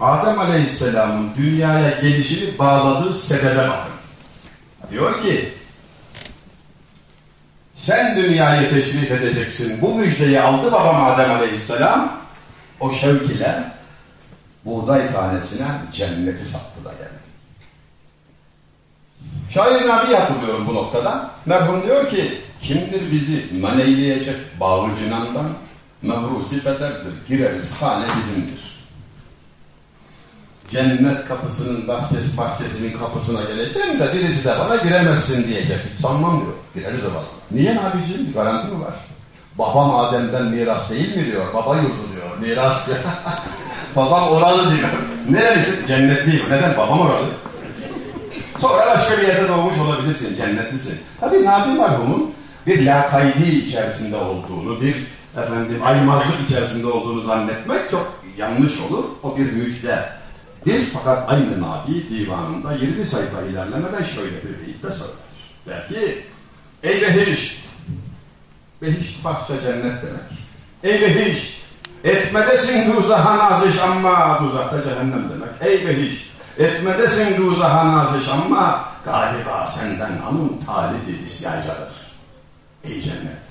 Adem Aleyhisselam'ın dünyaya gelişini bağladığı sebebe bakın. Diyor ki sen dünyayı teşrif edeceksin. Bu müjdeyi aldı babam Adem Aleyhisselam. O şevk ile buğday tanesine cenneti sattı da geldi. Şair Nabi hatırlıyorum bu noktada. Merhum diyor ki, kimdir bizi meneyleyecek bağı cinandan? Mevrusi bederdir, gireriz hane bizimdir. Cennet kapısının bahçesi, bahçesinin kapısına geleceğim de birisi de bana giremezsin diyecek. Hiç sanmam diyor. Gireriz ama. Niye abicim? Garanti mi var? Babam Adem'den miras değil mi diyor. Baba yurdu diyor. Miras diyor. Babam oralı diyor. Neresi? Cennetliyim. Neden? Babam oralı. Sonra başka bir yerde doğmuş olabilirsin. Cennetlisin. Tabii Nabi merhumun bir lakaydi içerisinde olduğunu, bir efendim aymazlık içerisinde olduğunu zannetmek çok yanlış olur. O bir müjde. Bir fakat aynı Nabi divanında 20 sayfa ilerlemeden şöyle bir beyit söyler. Der ki, ey behişt, behişt Farsça cennet demek. Ey behişt, etmedesin duzaha naziş ama duzakta cehennem demek. Ey behişt, etmedesin duzaha naziş ama galiba senden anın talibi isyacadır. Ey cennet,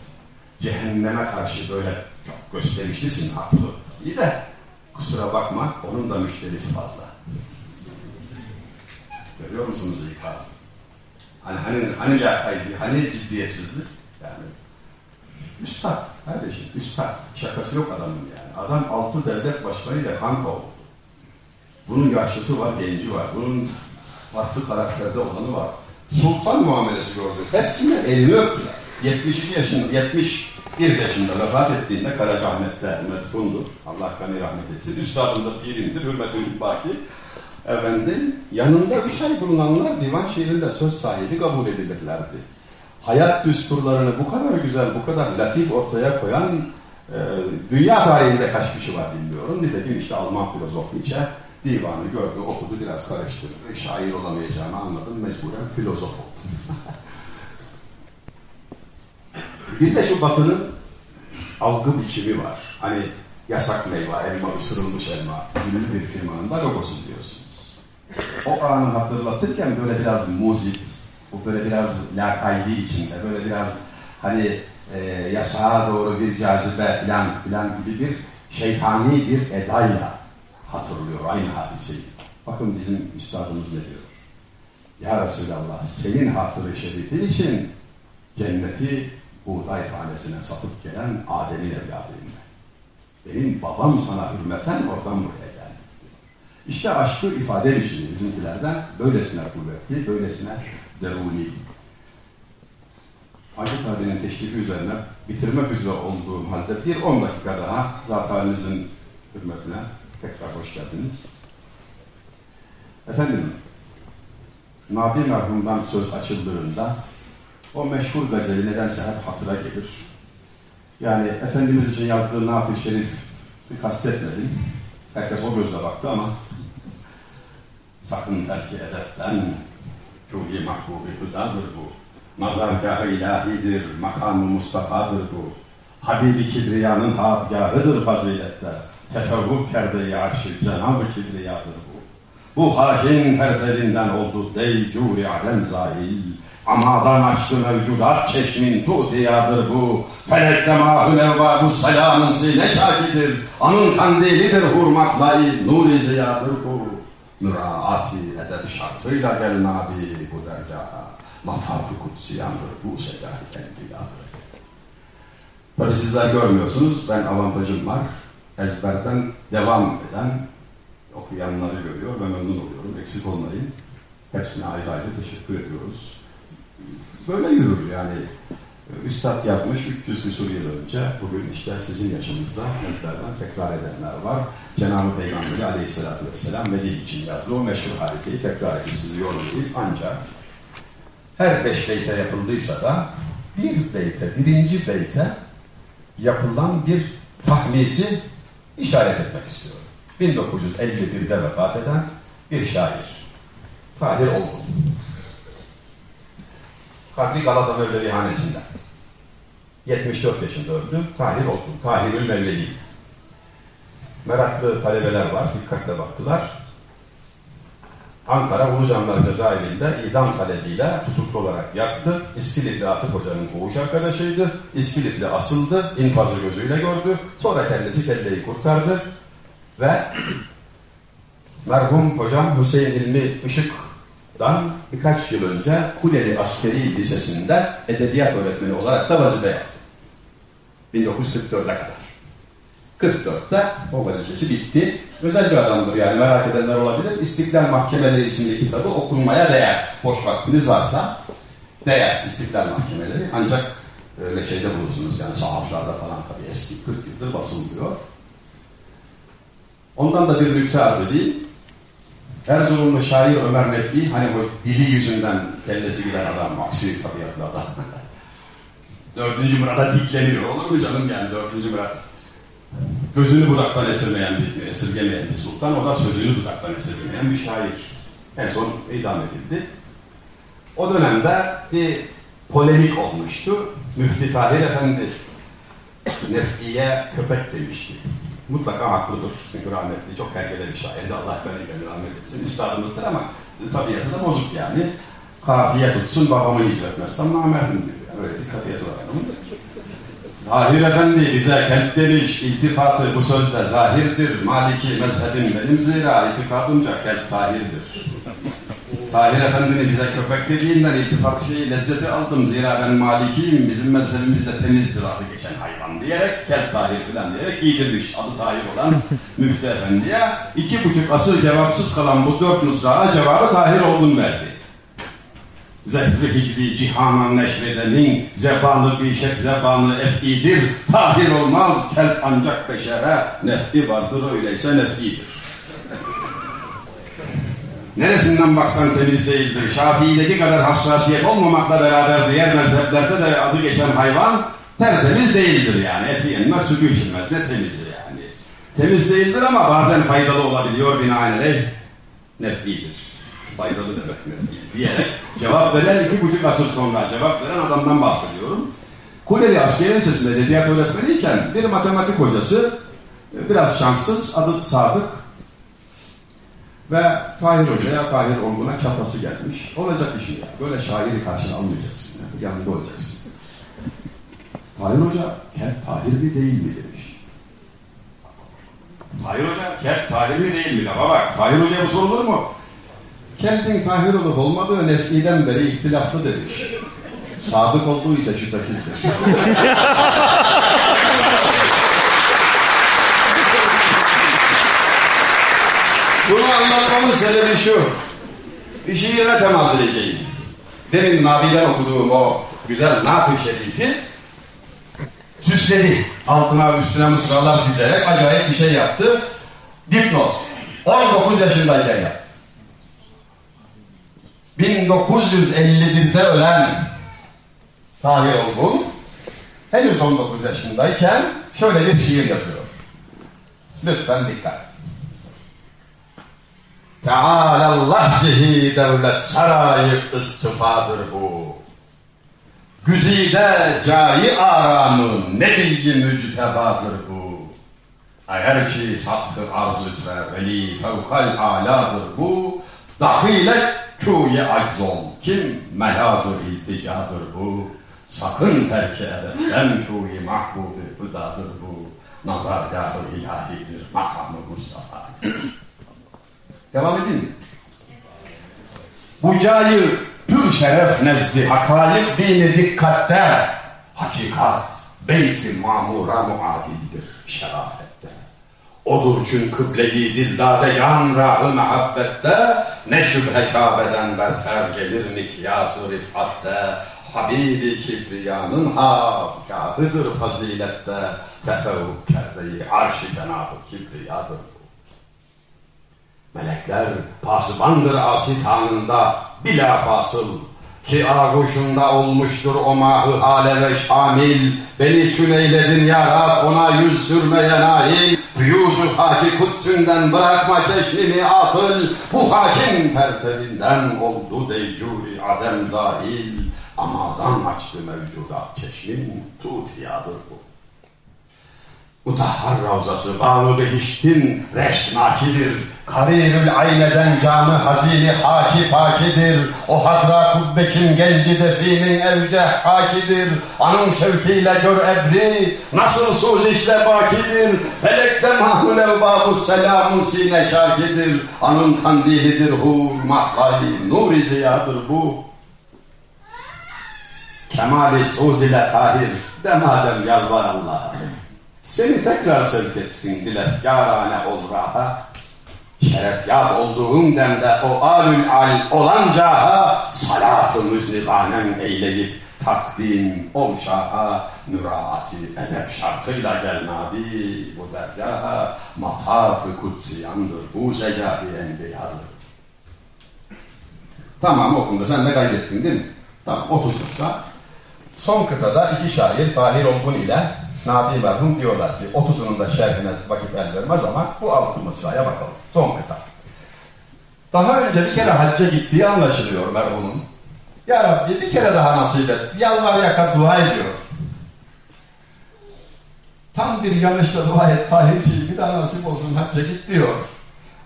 cehenneme karşı böyle çok gösterişlisin haklı. İyi de kusura bakma onun da müşterisi fazla. Görüyor musunuz ikaz? Hani hani hani lakaydı, hani ciddiyetsizlik yani. Üstad kardeşim, üstad. Şakası yok adamın yani. Adam altı devlet başkanıyla kanka oldu. Bunun yaşlısı var, genci var. Bunun farklı karakterde olanı var. Sultan muamelesi gördü. Hepsine elini öptüler. 72 yaşında, 71 yaşında vefat ettiğinde Karacaahmet'te metfundur. Allah gani rahmet etsin. Üstadın da pirindir, hürmetül baki. Efendim, yanında üç ay bulunanlar divan şiirinde söz sahibi kabul edilirlerdi. Hayat düsturlarını bu kadar güzel, bu kadar latif ortaya koyan e, dünya tarihinde kaç kişi var bilmiyorum. Nitekim işte Alman filozof Nietzsche divanı gördü, okudu, biraz karıştırdı. Şair olamayacağını anladım, mecburen filozof oldum. Bir de şu batının algı biçimi var. Hani yasak meyve, elma, ısırılmış elma. Ünlü bir firmanın da logosu diyorsunuz. O anı hatırlatırken böyle biraz muzik, bu böyle biraz lakaydi içinde, böyle biraz hani e, yasağa doğru bir cazibe falan filan gibi bir şeytani bir edayla hatırlıyor aynı hadiseyi. Bakın bizim üstadımız ne diyor? Ya Resulallah senin hatırı şerifin için cenneti buğday tanesine satıp gelen Adem'in evladıyım ben. Benim babam sana hürmeten oradan buraya geldi. İşte aşkı ifade biçimi bizimkilerden böylesine kuvvetli, böylesine deruni. Hacı abinin teşrifi üzerine bitirmek üzere olduğum halde bir on dakika daha zat halinizin hürmetine tekrar hoş geldiniz. Efendim, Nabi merhumdan söz açıldığında o meşhur gazeli nedense hep hatıra gelir. Yani Efendimiz için yazdığı Naat-ı Şerif kastetmedim. Herkes o gözle baktı ama sakın terki edepten Ruhi mahbubi hüdadır bu. Nazargah-ı ilahidir, makamı Mustafa'dır bu. Habibi Kibriya'nın habgahıdır fazilette. Tefevvuk perde-i arşı Cenab-ı Kibriya'dır bu. Bu hakin pertelinden oldu deycuri alem zahil. Amadan açtı mevcudat çeşmin tutiyadır bu. Felekte mahı nevvabu selamın zile şakidir. Anın kandilidir hurmatlayı nuri ziyadır bu. Müraati edeb şartıyla gel nabi bu dergaha. Mataf-ı kutsiyandır bu enbiyadır. Tabi sizler görmüyorsunuz. Ben avantajım var. Ezberden devam eden okuyanları görüyor ve memnun oluyorum. Eksik olmayın. Hepsine ayrı ayrı teşekkür ediyoruz. Böyle yürür yani. Üstad yazmış 300 küsur yıl önce. Bugün işte sizin yaşınızda ezberden tekrar edenler var. Cenab-ı Peygamberi aleyhissalatü vesselam Medih için yazdı. O meşhur hadiseyi tekrar edip sizi yorumlayıp ancak her beş beyte yapıldıysa da bir beyte, birinci beyte yapılan bir tahmisi işaret etmek istiyorum. 1951'de vefat eden bir şair. Tahir Olgun. Kabri Galata Mevlevihanesi'nde. 74 yaşında öldü. Tahir Olgun. Tahirül Mevlevi. Meraklı talebeler var. Dikkatle baktılar. Ankara Ulucanlar Cezaevinde idam talebiyle tutuklu olarak yattı. İskilipli Atıf Hoca'nın koğuş arkadaşıydı. İskilipli asıldı, infazı gözüyle gördü. Sonra kendisi kelleyi kurtardı. Ve merhum hocam Hüseyin İlmi Işık'dan birkaç yıl önce Kuleli Askeri Lisesi'nde edebiyat öğretmeni olarak da vazife yaptı. 1944'e kadar. 44'te o vazifesi bitti. Özel bir adamdır yani merak edenler olabilir. İstiklal Mahkemeleri isimli kitabı okunmaya değer. Boş vaktiniz varsa değer İstiklal Mahkemeleri. Ancak öyle şeyde bulursunuz yani sahaflarda falan tabii eski 40 yıldır basılmıyor. Ondan da bir nükte arz edeyim. Erzurumlu şair Ömer Nef'i hani o dili yüzünden kellesi giden adam, aksi tabiatlı adam. Dördüncü Murat'a dikleniyor. Olur mu canım yani dördüncü Murat? Gözünü budaktan esirmeyen bir, esirgemeyen bir sultan. O da sözünü dudaktan esirgemeyen bir şair. En son idam edildi. O dönemde bir polemik olmuştu. Müftü Tahir Efendi Nef'iye köpek demişti. Mutlaka haklıdır. Çünkü rahmetli çok herkese bir şairdi. Allah beni rahmet etsin. Üstadımızdır ama tabiatı da bozuk yani. Kafiye tutsun babamı hicretmezsem namerdim diyor. Yani öyle bir tabiatı var adamın. Tahir Efendi bize kent demiş, iltifatı bu sözde zahirdir. Maliki mezhebim benim zira itikadımca kent tahirdir. Tahir Efendi'nin bize köpek dediğinden iltifat şeyi lezzeti aldım. Zira ben malikiyim, bizim mezhebimizde temizdir adı geçen hayvan diyerek, kent tahir falan diyerek giydirmiş adı tahir olan Müftü Efendi'ye. iki buçuk asır cevapsız kalan bu dört mısrağa cevabı tahir oldum verdi. Zehri hicri cihana neşredenin zebanı bir şek zebanı ef'idir. Tahir olmaz kelp ancak beşere nef'i vardır öyleyse nef'idir. Neresinden baksan temiz değildir. Şafii'deki kadar hassasiyet olmamakla beraber diğer mezheplerde de adı geçen hayvan tertemiz değildir yani. Eti yenmez, sütü içilmez. Ne temizi yani. Temiz değildir ama bazen faydalı olabiliyor binaenaleyh nef'idir. Faydalı demek nef'i diyerek cevap veren iki buçuk asır sonra cevap veren adamdan bahsediyorum. Kuleli Askeri Lisesi'nde edebiyat öğretmeniyken bir matematik hocası biraz şanssız adı Sadık ve Tahir Hoca'ya, Tahir Olgun'a çapası gelmiş. Olacak iş ya? Böyle şairi karşına almayacaksın. Yani. Yanında olacaksın. Tahir Hoca, hep Tahir mi değil mi demiş. Tahir Hoca, hep Tahir mi değil mi? Ama bak, Tahir Hoca'ya bu sorulur mu? Kendin Tahir olup olmadığı nefiden beri ihtilaflı demiş. Sadık olduğu ise şüphesizdir. Bunu anlatmamın sebebi şu. Bir şiire temas edeceğim. Demin Nabi'den okuduğum o güzel Naat-ı Şerif'i süsledi. Altına üstüne mısralar dizerek acayip bir şey yaptı. Dipnot. 19 yaşındayken yaptı. 1951'de ölen Tahir Olgun henüz 19 yaşındayken şöyle bir şiir yazıyor. Lütfen dikkat. Teâlâllah cihi devlet sarayı istifadır bu. Güzide cayi aramı nebiyi müctebadır bu. Eğer ki sattı arz üzere veli fevkal aladır bu. Dahile kûye aczol kim melazı ilticadır bu. Sakın terk edepten kûye mahbubi hudadır bu. Nazargâh-ı ilahidir makamı Mustafa. Devam edeyim mi? Bu cayı pür şeref nezdi hakaik bini dikkatte. Hakikat beyti mamura muadildir şerafette. Odur çün kıbleyi dildade yan rahı mehabbette ne şüphe Kabe'den berter gelir mikyası rifatte. Habibi Kibriya'nın hafkâhıdır fazilette. Tefevvuk kerdeyi arş-ı cenab-ı Kibriya'dır Melekler pasbandır asi tanında bila fasıl. Ki ağuşunda olmuştur o mahı hale ve şamil. Beni çün ya Rab ona yüz sürmeye nail. Füyuzu haki kutsünden bırakma çeşmini atıl. Bu hakim pertevinden oldu deycuri adem zahil. Amadan açtı mevcudat çeşmin tutiyadır bu Utahhar ravzası bağlı behiştin reşnakidir. Karirül ayneden camı hazini haki pakidir. O hadra kubbekin genci definin evce hakidir. Anın şevkiyle gör ebri nasıl suzişle bakidir. Felekte mahmul evbabu selamın sine şakidir. Anın kandilidir hur mahlali nuri ziyadır bu. Kemali suz ile tahir demadem yalvar Allah'a. Seni tekrar sevk etsin dilefkarane ol raha. Şerefyar olduğun demde o alül al olan caha salat-ı müznibanem eyleyip takdim ol şaha müraati edep şartıyla gel nabi bu dergaha mataf-ı kutsiyandır bu zegahi enbiyadır. Tamam okundu sen de kaydettin değil mi? Tamam 30 kısa. Son kıtada iki şair Tahir Olgun ile Nabi merhum diyorlar ki 30'unun da şerhine vakit el vermez ama bu altı mısraya bakalım. Son kıta. Daha önce bir kere hacca gittiği anlaşılıyor merhumun. Ya Rabbi bir kere daha nasip et. Yalvar yakar dua ediyor. Tam bir yanlışla dua et Tahirciğim bir daha nasip olsun hacca git diyor.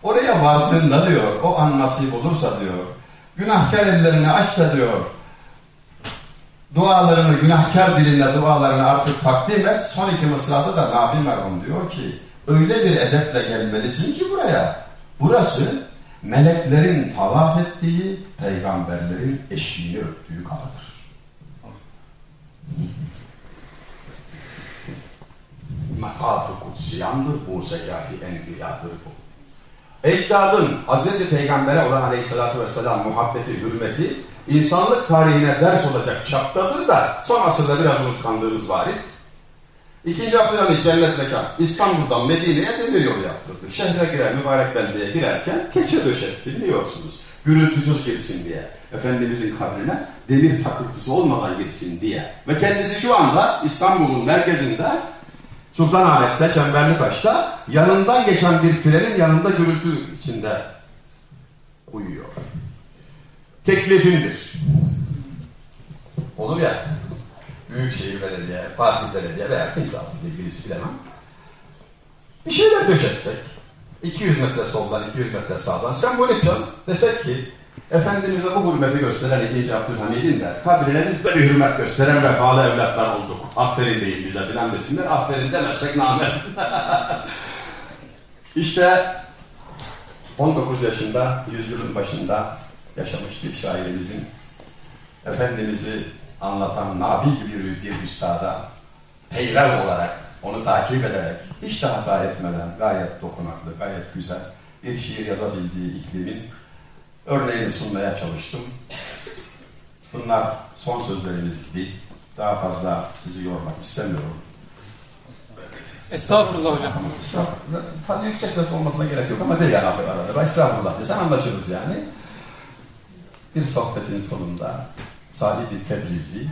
Oraya vardığında diyor o an nasip olursa diyor. Günahkar ellerini aç da diyor dualarını günahkar dilinle dualarını artık takdim et. Son iki mısrada da Nabi merhum diyor ki öyle bir edeple gelmelisin ki buraya. Burası meleklerin tavaf ettiği, peygamberlerin eşliğini öptüğü kapıdır. Mataf-ı kutsiyandır, bu zegahi enbiyadır bu. Ecdadın Hz. Peygamber'e olan aleyhissalatü vesselam muhabbeti, hürmeti insanlık tarihine ders olacak çaptadır da son asırda biraz unutkanlığımız var. İkinci Abdülhamit cennet mekan İstanbul'dan Medine'ye demir yolu yaptırdı. Şehre girer, mübarek beldeye girerken keçe döşetti biliyorsunuz. Gürültüsüz girsin diye. Efendimizin kabrine demir takıntısı olmadan girsin diye. Ve kendisi şu anda İstanbul'un merkezinde Sultanahmet'te, Çemberli Taş'ta yanından geçen bir trenin yanında gürültü içinde uyuyor. Teklifimdir. Olur ya, Büyükşehir Belediye, Fatih Belediye veya kimse artık ilgilisi bilemem. Bir şeyler döşetsek, 200 metre soldan, 200 metre sağdan, sembolik canım, desek ki, Efendimiz'e bu hürmeti gösteren ikinci Abdülhamid'in de biz böyle hürmet gösteren vefalı evlatlar olduk. Aferin değil bize bilen desinler. Aferin demezsek namet. işte 19 yaşında, yüzyılın başında yaşamış bir şairimizin Efendimiz'i anlatan Nabi gibi bir, bir üstada peyrev olarak, onu takip ederek, hiç de hata etmeden gayet dokunaklı, gayet güzel bir şiir yazabildiği iklimin örneğini sunmaya çalıştım. Bunlar son sözlerimizdi. Daha fazla sizi yormak istemiyorum. Estağfurullah hocam. Estağfurullah. Tabii yüksek ses olmasına gerek yok ama değil yani arada. Estağfurullah desen anlaşırız yani. Bir sohbetin sonunda Salih bir Tebrizi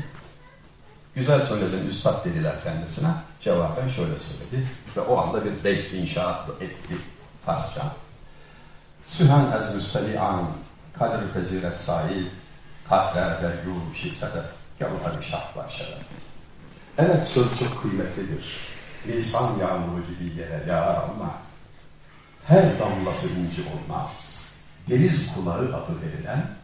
güzel söyledin üstad dediler kendisine. Cevaben şöyle söyledi. Ve o anda bir beyt inşa etti Farsça. Sühen ez müsteli'an kadir beziret sahip katre deryu şiksedef gavhar şahla şeref. Evet söz çok kıymetlidir. Nisan yağmuru gibi yere yağar ama her damlası inci olmaz. Deniz kulağı adı verilen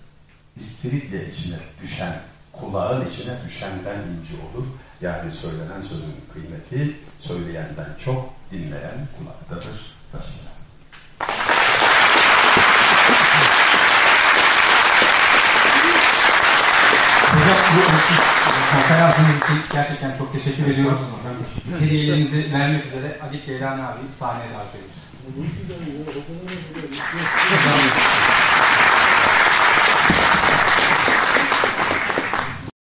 istiritle içine düşen, kulağın içine düşenden inci olur. Yani söylenen sözün kıymeti söyleyenden çok dinleyen kulaktadır. Bu eksik konferansınız için gerçekten çok teşekkür ediyoruz. Hediyelerinizi vermek üzere Adik Geylani abi sahneye davet ediyoruz.